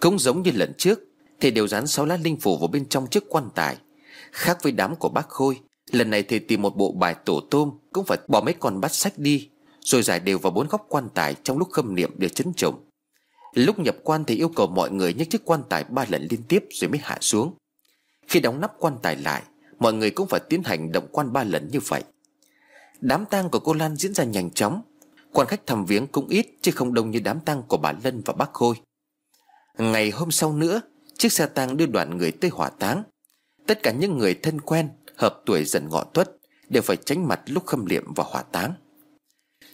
Cũng giống như lần trước Thầy đều dán sáu lá linh phủ vào bên trong chiếc quan tài. Khác với đám của bác Khôi Lần này thầy tìm một bộ bài tổ tôm Cũng phải bỏ mấy con bát sách đi Rồi giải đều vào bốn góc quan tài Trong lúc khâm niệm để chấn chồng. Lúc nhập quan thì yêu cầu mọi người nhấc chiếc quan tài ba lần liên tiếp rồi mới hạ xuống. Khi đóng nắp quan tài lại, Mọi người cũng phải tiến hành động quan ba lần như vậy. Đám tang của cô Lan diễn ra nhanh chóng. Quan khách thăm viếng cũng ít, Chứ không đông như đám tang của bà Lân và bác Khôi. Ngày hôm sau nữa, Chiếc xe tang đưa đoàn người tới hỏa táng. Tất cả những người thân quen, Hợp tuổi dần ngọ tuất, Đều phải tránh mặt lúc khâm liệm và hỏa táng.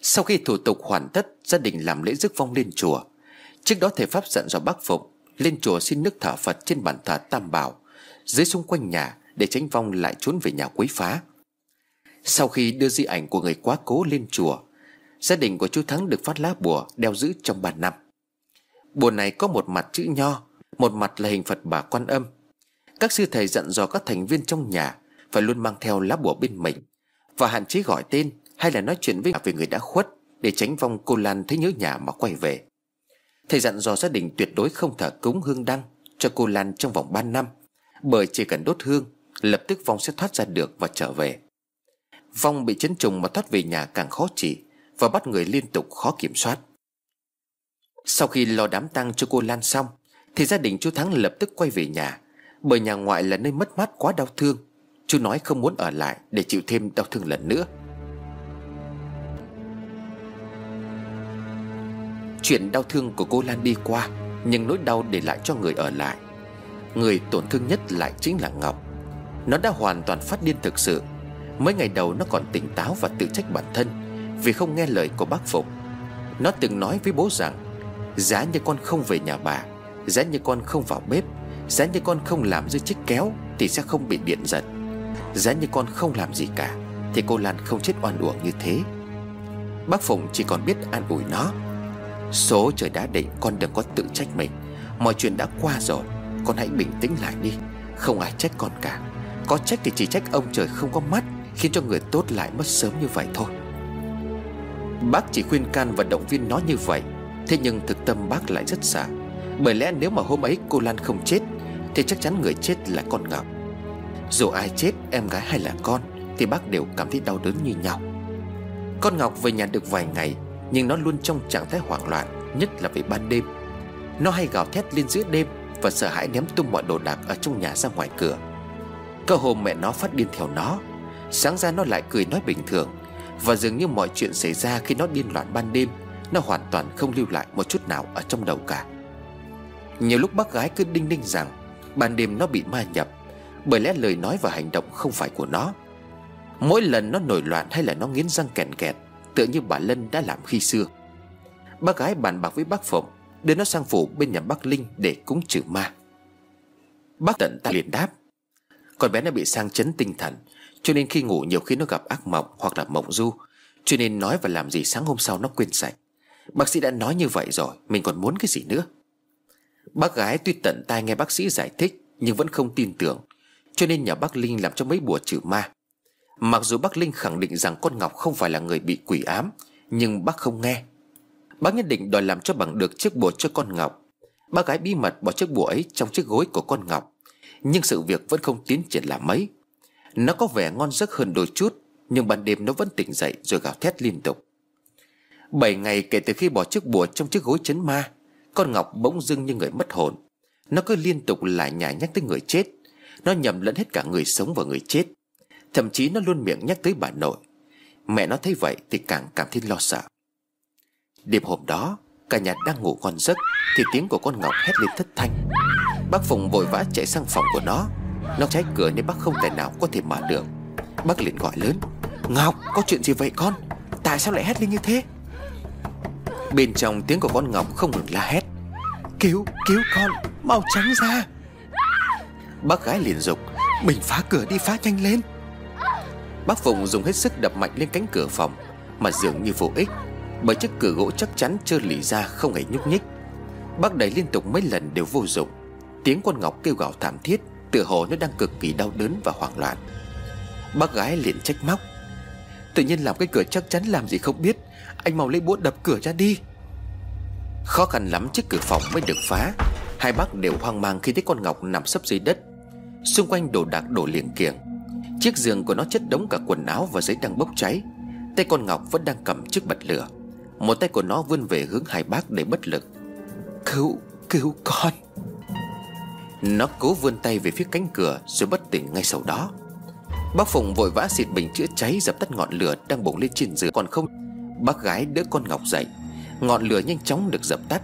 Sau khi thủ tục hoàn tất, Gia đình làm lễ rước vong lên chùa. Trước đó thầy Pháp dặn dò bác Phụng Lên chùa xin nước thở Phật trên bàn thờ Tam Bảo, Dưới xung quanh nhà Để tránh vong lại trốn về nhà quấy phá. Sau khi đưa di ảnh của người quá cố lên chùa, Gia đình của chú Thắng được phát lá bùa đeo giữ trong 3 năm. Bùa này có một mặt chữ nho, Một mặt là hình Phật bà quan âm. Các sư thầy dặn dò các thành viên trong nhà Phải luôn mang theo lá bùa bên mình Và hạn chế gọi tên Hay là nói chuyện với về người đã khuất Để tránh vong cô Lan thấy nhớ nhà mà quay về. Thầy dặn dò gia đình tuyệt đối không thờ cúng hương đăng Cho cô Lan trong vòng 3 năm, Bởi chỉ cần đốt hương, Lập tức vong sẽ thoát ra được và trở về. Vong bị chấn trùng mà thoát về nhà càng khó trị Và bắt người liên tục khó kiểm soát. Sau khi lo đám tang cho cô Lan xong, Thì gia đình chú Thắng lập tức quay về nhà, Bởi nhà ngoại là nơi mất mát quá đau thương. Chú nói không muốn ở lại Để chịu thêm đau thương lần nữa. Chuyện đau thương của cô Lan đi qua, Nhưng nỗi đau để lại cho người ở lại. Người tổn thương nhất lại chính là Ngọc. Nó đã hoàn toàn phát điên thực sự. Mấy ngày đầu nó còn tỉnh táo và tự trách bản thân Vì không nghe lời của bác Phục Nó từng nói với bố rằng, Giá như con không về nhà bà, Giá như con không vào bếp, Giá như con không làm dưới chiếc kéo Thì sẽ không bị điện giật. Giá như con không làm gì cả Thì cô Lan không chết oan uổng như thế. Bác Phụng chỉ còn biết an ủi nó. Số trời đã định, con đừng có tự trách mình. Mọi chuyện đã qua rồi, Con hãy bình tĩnh lại đi. Không ai trách con cả. Có trách thì chỉ trách ông trời không có mắt, Khiến cho người tốt lại mất sớm như vậy thôi. Bác chỉ khuyên can và động viên nó như vậy. Thế nhưng thực tâm bác lại rất sợ Bởi lẽ nếu mà hôm ấy cô Lan không chết, Thì chắc chắn người chết là con Ngọc. Dù ai chết, em gái hay là con, Thì bác đều cảm thấy đau đớn như nhau. Con Ngọc về nhà được vài ngày nhưng nó luôn trong trạng thái hoảng loạn, Nhất là về ban đêm. Nó hay gào thét lên giữa đêm Và sợ hãi ném tung mọi đồ đạc ở trong nhà ra ngoài cửa. Cơ hôm mẹ nó phát điên theo nó, Sáng ra nó lại cười nói bình thường, Và dường như mọi chuyện xảy ra khi nó điên loạn ban đêm, Nó hoàn toàn không lưu lại một chút nào ở trong đầu cả. Nhiều lúc bác gái cứ đinh ninh rằng Ban đêm nó bị ma nhập, Bởi lẽ lời nói và hành động không phải của nó. Mỗi lần nó nổi loạn hay là nó nghiến răng kèn kẹt Tựa như bà Lân đã làm khi xưa. Bác gái bàn bạc với bác Phụng, Đưa nó sang phủ bên nhà bác Linh để cúng trừ ma. Bác tận ta liền đáp, Con bé nó bị sang chấn tinh thần, cho nên khi ngủ nhiều khi nó gặp ác mộng hoặc là mộng du, Cho nên nói và làm gì sáng hôm sau nó quên sạch. Bác sĩ đã nói như vậy rồi, Mình còn muốn cái gì nữa? Bác gái tuy tận tai nghe bác sĩ giải thích, Nhưng vẫn không tin tưởng, Cho nên nhờ bác Linh làm cho mấy bùa trừ ma. Mặc dù bác Linh khẳng định rằng con Ngọc không phải là người bị quỷ ám, Nhưng bác không nghe. Bác nhất định đòi làm cho bằng được chiếc bùa cho con Ngọc. Bác gái bí mật bỏ chiếc bùa ấy trong chiếc gối của con Ngọc. Nhưng sự việc vẫn không tiến triển là mấy. Nó có vẻ ngon giấc hơn đôi chút, Nhưng ban đêm nó vẫn tỉnh dậy rồi gào thét liên tục. Bảy ngày kể từ khi bỏ chiếc bùa trong chiếc gối chấn ma, Con Ngọc bỗng dưng như người mất hồn. Nó cứ liên tục lại nhả nhắc tới người chết. Nó nhầm lẫn hết cả người sống và người chết. Thậm chí nó luôn miệng nhắc tới bà nội. Mẹ nó thấy vậy thì càng cảm thấy lo sợ. Đêm hôm đó, Cả nhà đang ngủ ngon giấc Thì tiếng của con Ngọc hét lên thất thanh. Bác Phùng vội vã chạy sang phòng của nó. Nó trái cửa nên bác không thể nào có thể mở được. Bác liền gọi lớn, Ngọc, có chuyện gì vậy con? Tại sao lại hét lên như thế? Bên trong tiếng của con Ngọc không ngừng la hét, Cứu cứu con, Mau tránh ra. Bác gái liền dục, Mình phá cửa đi, phá nhanh lên. Bác Phụng dùng hết sức đập mạnh lên cánh cửa phòng, Mà dường như vô ích, Bởi chiếc cửa gỗ chắc chắn trơ lì ra không hề nhúc nhích. Bác đẩy liên tục mấy lần đều vô dụng, Tiếng con Ngọc kêu gào thảm thiết, Tựa hồ nó đang cực kỳ đau đớn và hoảng loạn. Bác gái liền trách móc, Tự nhiên làm cái cửa chắc chắn làm gì không biết, Anh mau lấy búa đập cửa ra đi. Khó khăn lắm chiếc cửa phòng mới được phá, Hai bác đều hoang mang khi thấy con Ngọc nằm sấp dưới đất. Xung quanh đồ đạc đổ liền kiềng Chiếc giường của nó chất đống cả quần áo và giấy đang bốc cháy. Tay con Ngọc vẫn đang cầm chiếc bật lửa. Một tay của nó vươn về hướng hai bác để bất lực. Cứu, cứu con. Nó cố vươn tay về phía cánh cửa Rồi bất tỉnh ngay sau đó. Bác Phụng vội vã xịt bình chữa cháy Dập tắt ngọn lửa đang bùng lên trên giường. Còn không Bác gái đỡ con Ngọc dậy. Ngọn lửa nhanh chóng được dập tắt.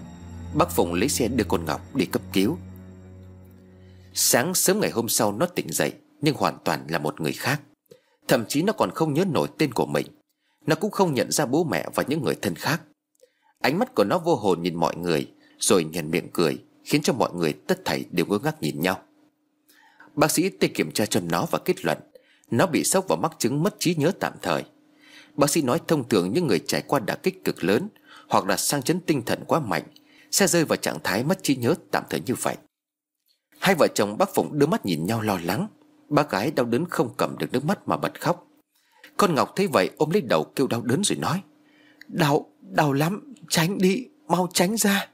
Bác Phụng lấy xe đưa con Ngọc đi cấp cứu. Sáng sớm ngày hôm sau nó tỉnh dậy nhưng hoàn toàn là một người khác. Thậm chí nó còn không nhớ nổi tên của mình. Nó cũng không nhận ra bố mẹ và những người thân khác. Ánh mắt của nó vô hồn nhìn mọi người, Rồi nhận miệng cười, Khiến cho mọi người tất thảy đều ngơ ngác nhìn nhau. Bác sĩ tê kiểm tra cho nó và kết luận, Nó bị sốc và mắc chứng mất trí nhớ tạm thời. Bác sĩ nói thông thường những người trải qua đả kích cực lớn Hoặc là sang chấn tinh thần quá mạnh Sẽ rơi vào trạng thái mất trí nhớ tạm thời như vậy. Hai vợ chồng bác Phụng đưa mắt nhìn nhau lo lắng. Bác gái đau đớn không cầm được nước mắt mà bật khóc. Con Ngọc thấy vậy ôm lấy đầu kêu đau đớn rồi nói Đau, đau lắm, tránh đi, mau tránh ra.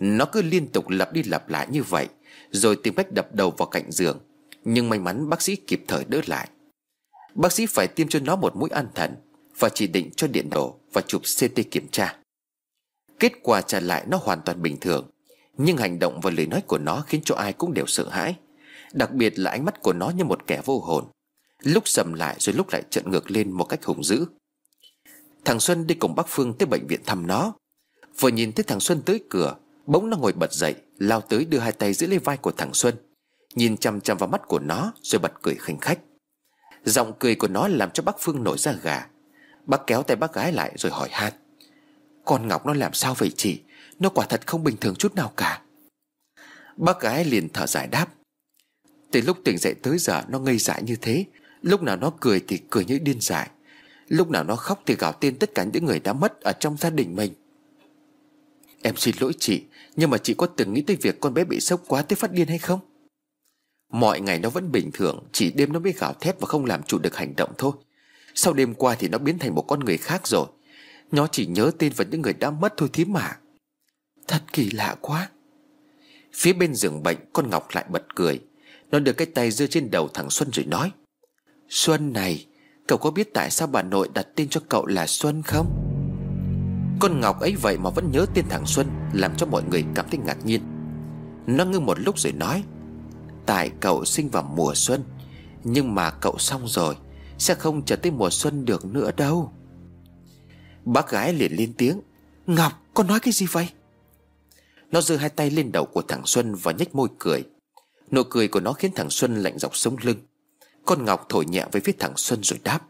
Nó cứ liên tục lặp đi lặp lại như vậy Rồi tìm cách đập đầu vào cạnh giường Nhưng may mắn bác sĩ kịp thời đỡ lại. Bác sĩ phải tiêm cho nó một mũi an thần Và chỉ định cho điện đổ và chụp CT kiểm tra. Kết quả trả lại nó hoàn toàn bình thường Nhưng hành động và lời nói của nó khiến cho ai cũng đều sợ hãi. Đặc biệt là ánh mắt của nó như một kẻ vô hồn. Lúc sầm lại rồi lúc lại trận ngược lên một cách hùng dữ. Thằng Xuân đi cùng bác Phương tới bệnh viện thăm nó. Vừa nhìn thấy thằng Xuân tới cửa, Bỗng nó ngồi bật dậy, Lao tới đưa hai tay giữ lấy vai của thằng Xuân, Nhìn chăm chăm vào mắt của nó Rồi bật cười khinh khách. Giọng cười của nó làm cho bác Phương nổi ra gà. Bác kéo tay bác gái lại rồi hỏi han. Con Ngọc nó làm sao vậy chị? Nó quả thật không bình thường chút nào cả. Bác gái liền thở dài đáp. Từ lúc tỉnh dậy tới giờ nó ngây dại như thế. Lúc nào nó cười thì cười như điên dại. Lúc nào nó khóc thì gào tên tất cả những người đã mất Ở trong gia đình mình. Em xin lỗi chị, Nhưng mà chị có từng nghĩ tới việc con bé bị sốc quá tới phát điên hay không? Mọi ngày nó vẫn bình thường, Chỉ đêm nó mới gào thét và không làm chủ được hành động thôi. Sau đêm qua thì nó biến thành một con người khác rồi. Nó chỉ nhớ tên và những người đã mất thôi thím mà. Thật kỳ lạ quá. Phía bên giường bệnh, Con Ngọc lại bật cười. Nó đưa cái tay giơ trên đầu thằng Xuân rồi nói, Xuân này, Cậu có biết tại sao bà nội đặt tên cho cậu là Xuân không? Con Ngọc ấy vậy mà vẫn nhớ tên thằng Xuân, Làm cho mọi người cảm thấy ngạc nhiên. Nó ngưng một lúc rồi nói, Tại cậu sinh vào mùa xuân, Nhưng mà cậu xong rồi, Sẽ không trở tới mùa xuân được nữa đâu. Bác gái liền lên tiếng, Ngọc, con nói cái gì vậy? Nó giơ hai tay lên đầu của thằng Xuân Và nhếch môi cười. Nụ cười của nó khiến thằng Xuân lạnh dọc sống lưng. Con Ngọc thổi nhẹ với phía thằng Xuân rồi đáp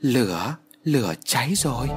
Lửa, lửa cháy rồi.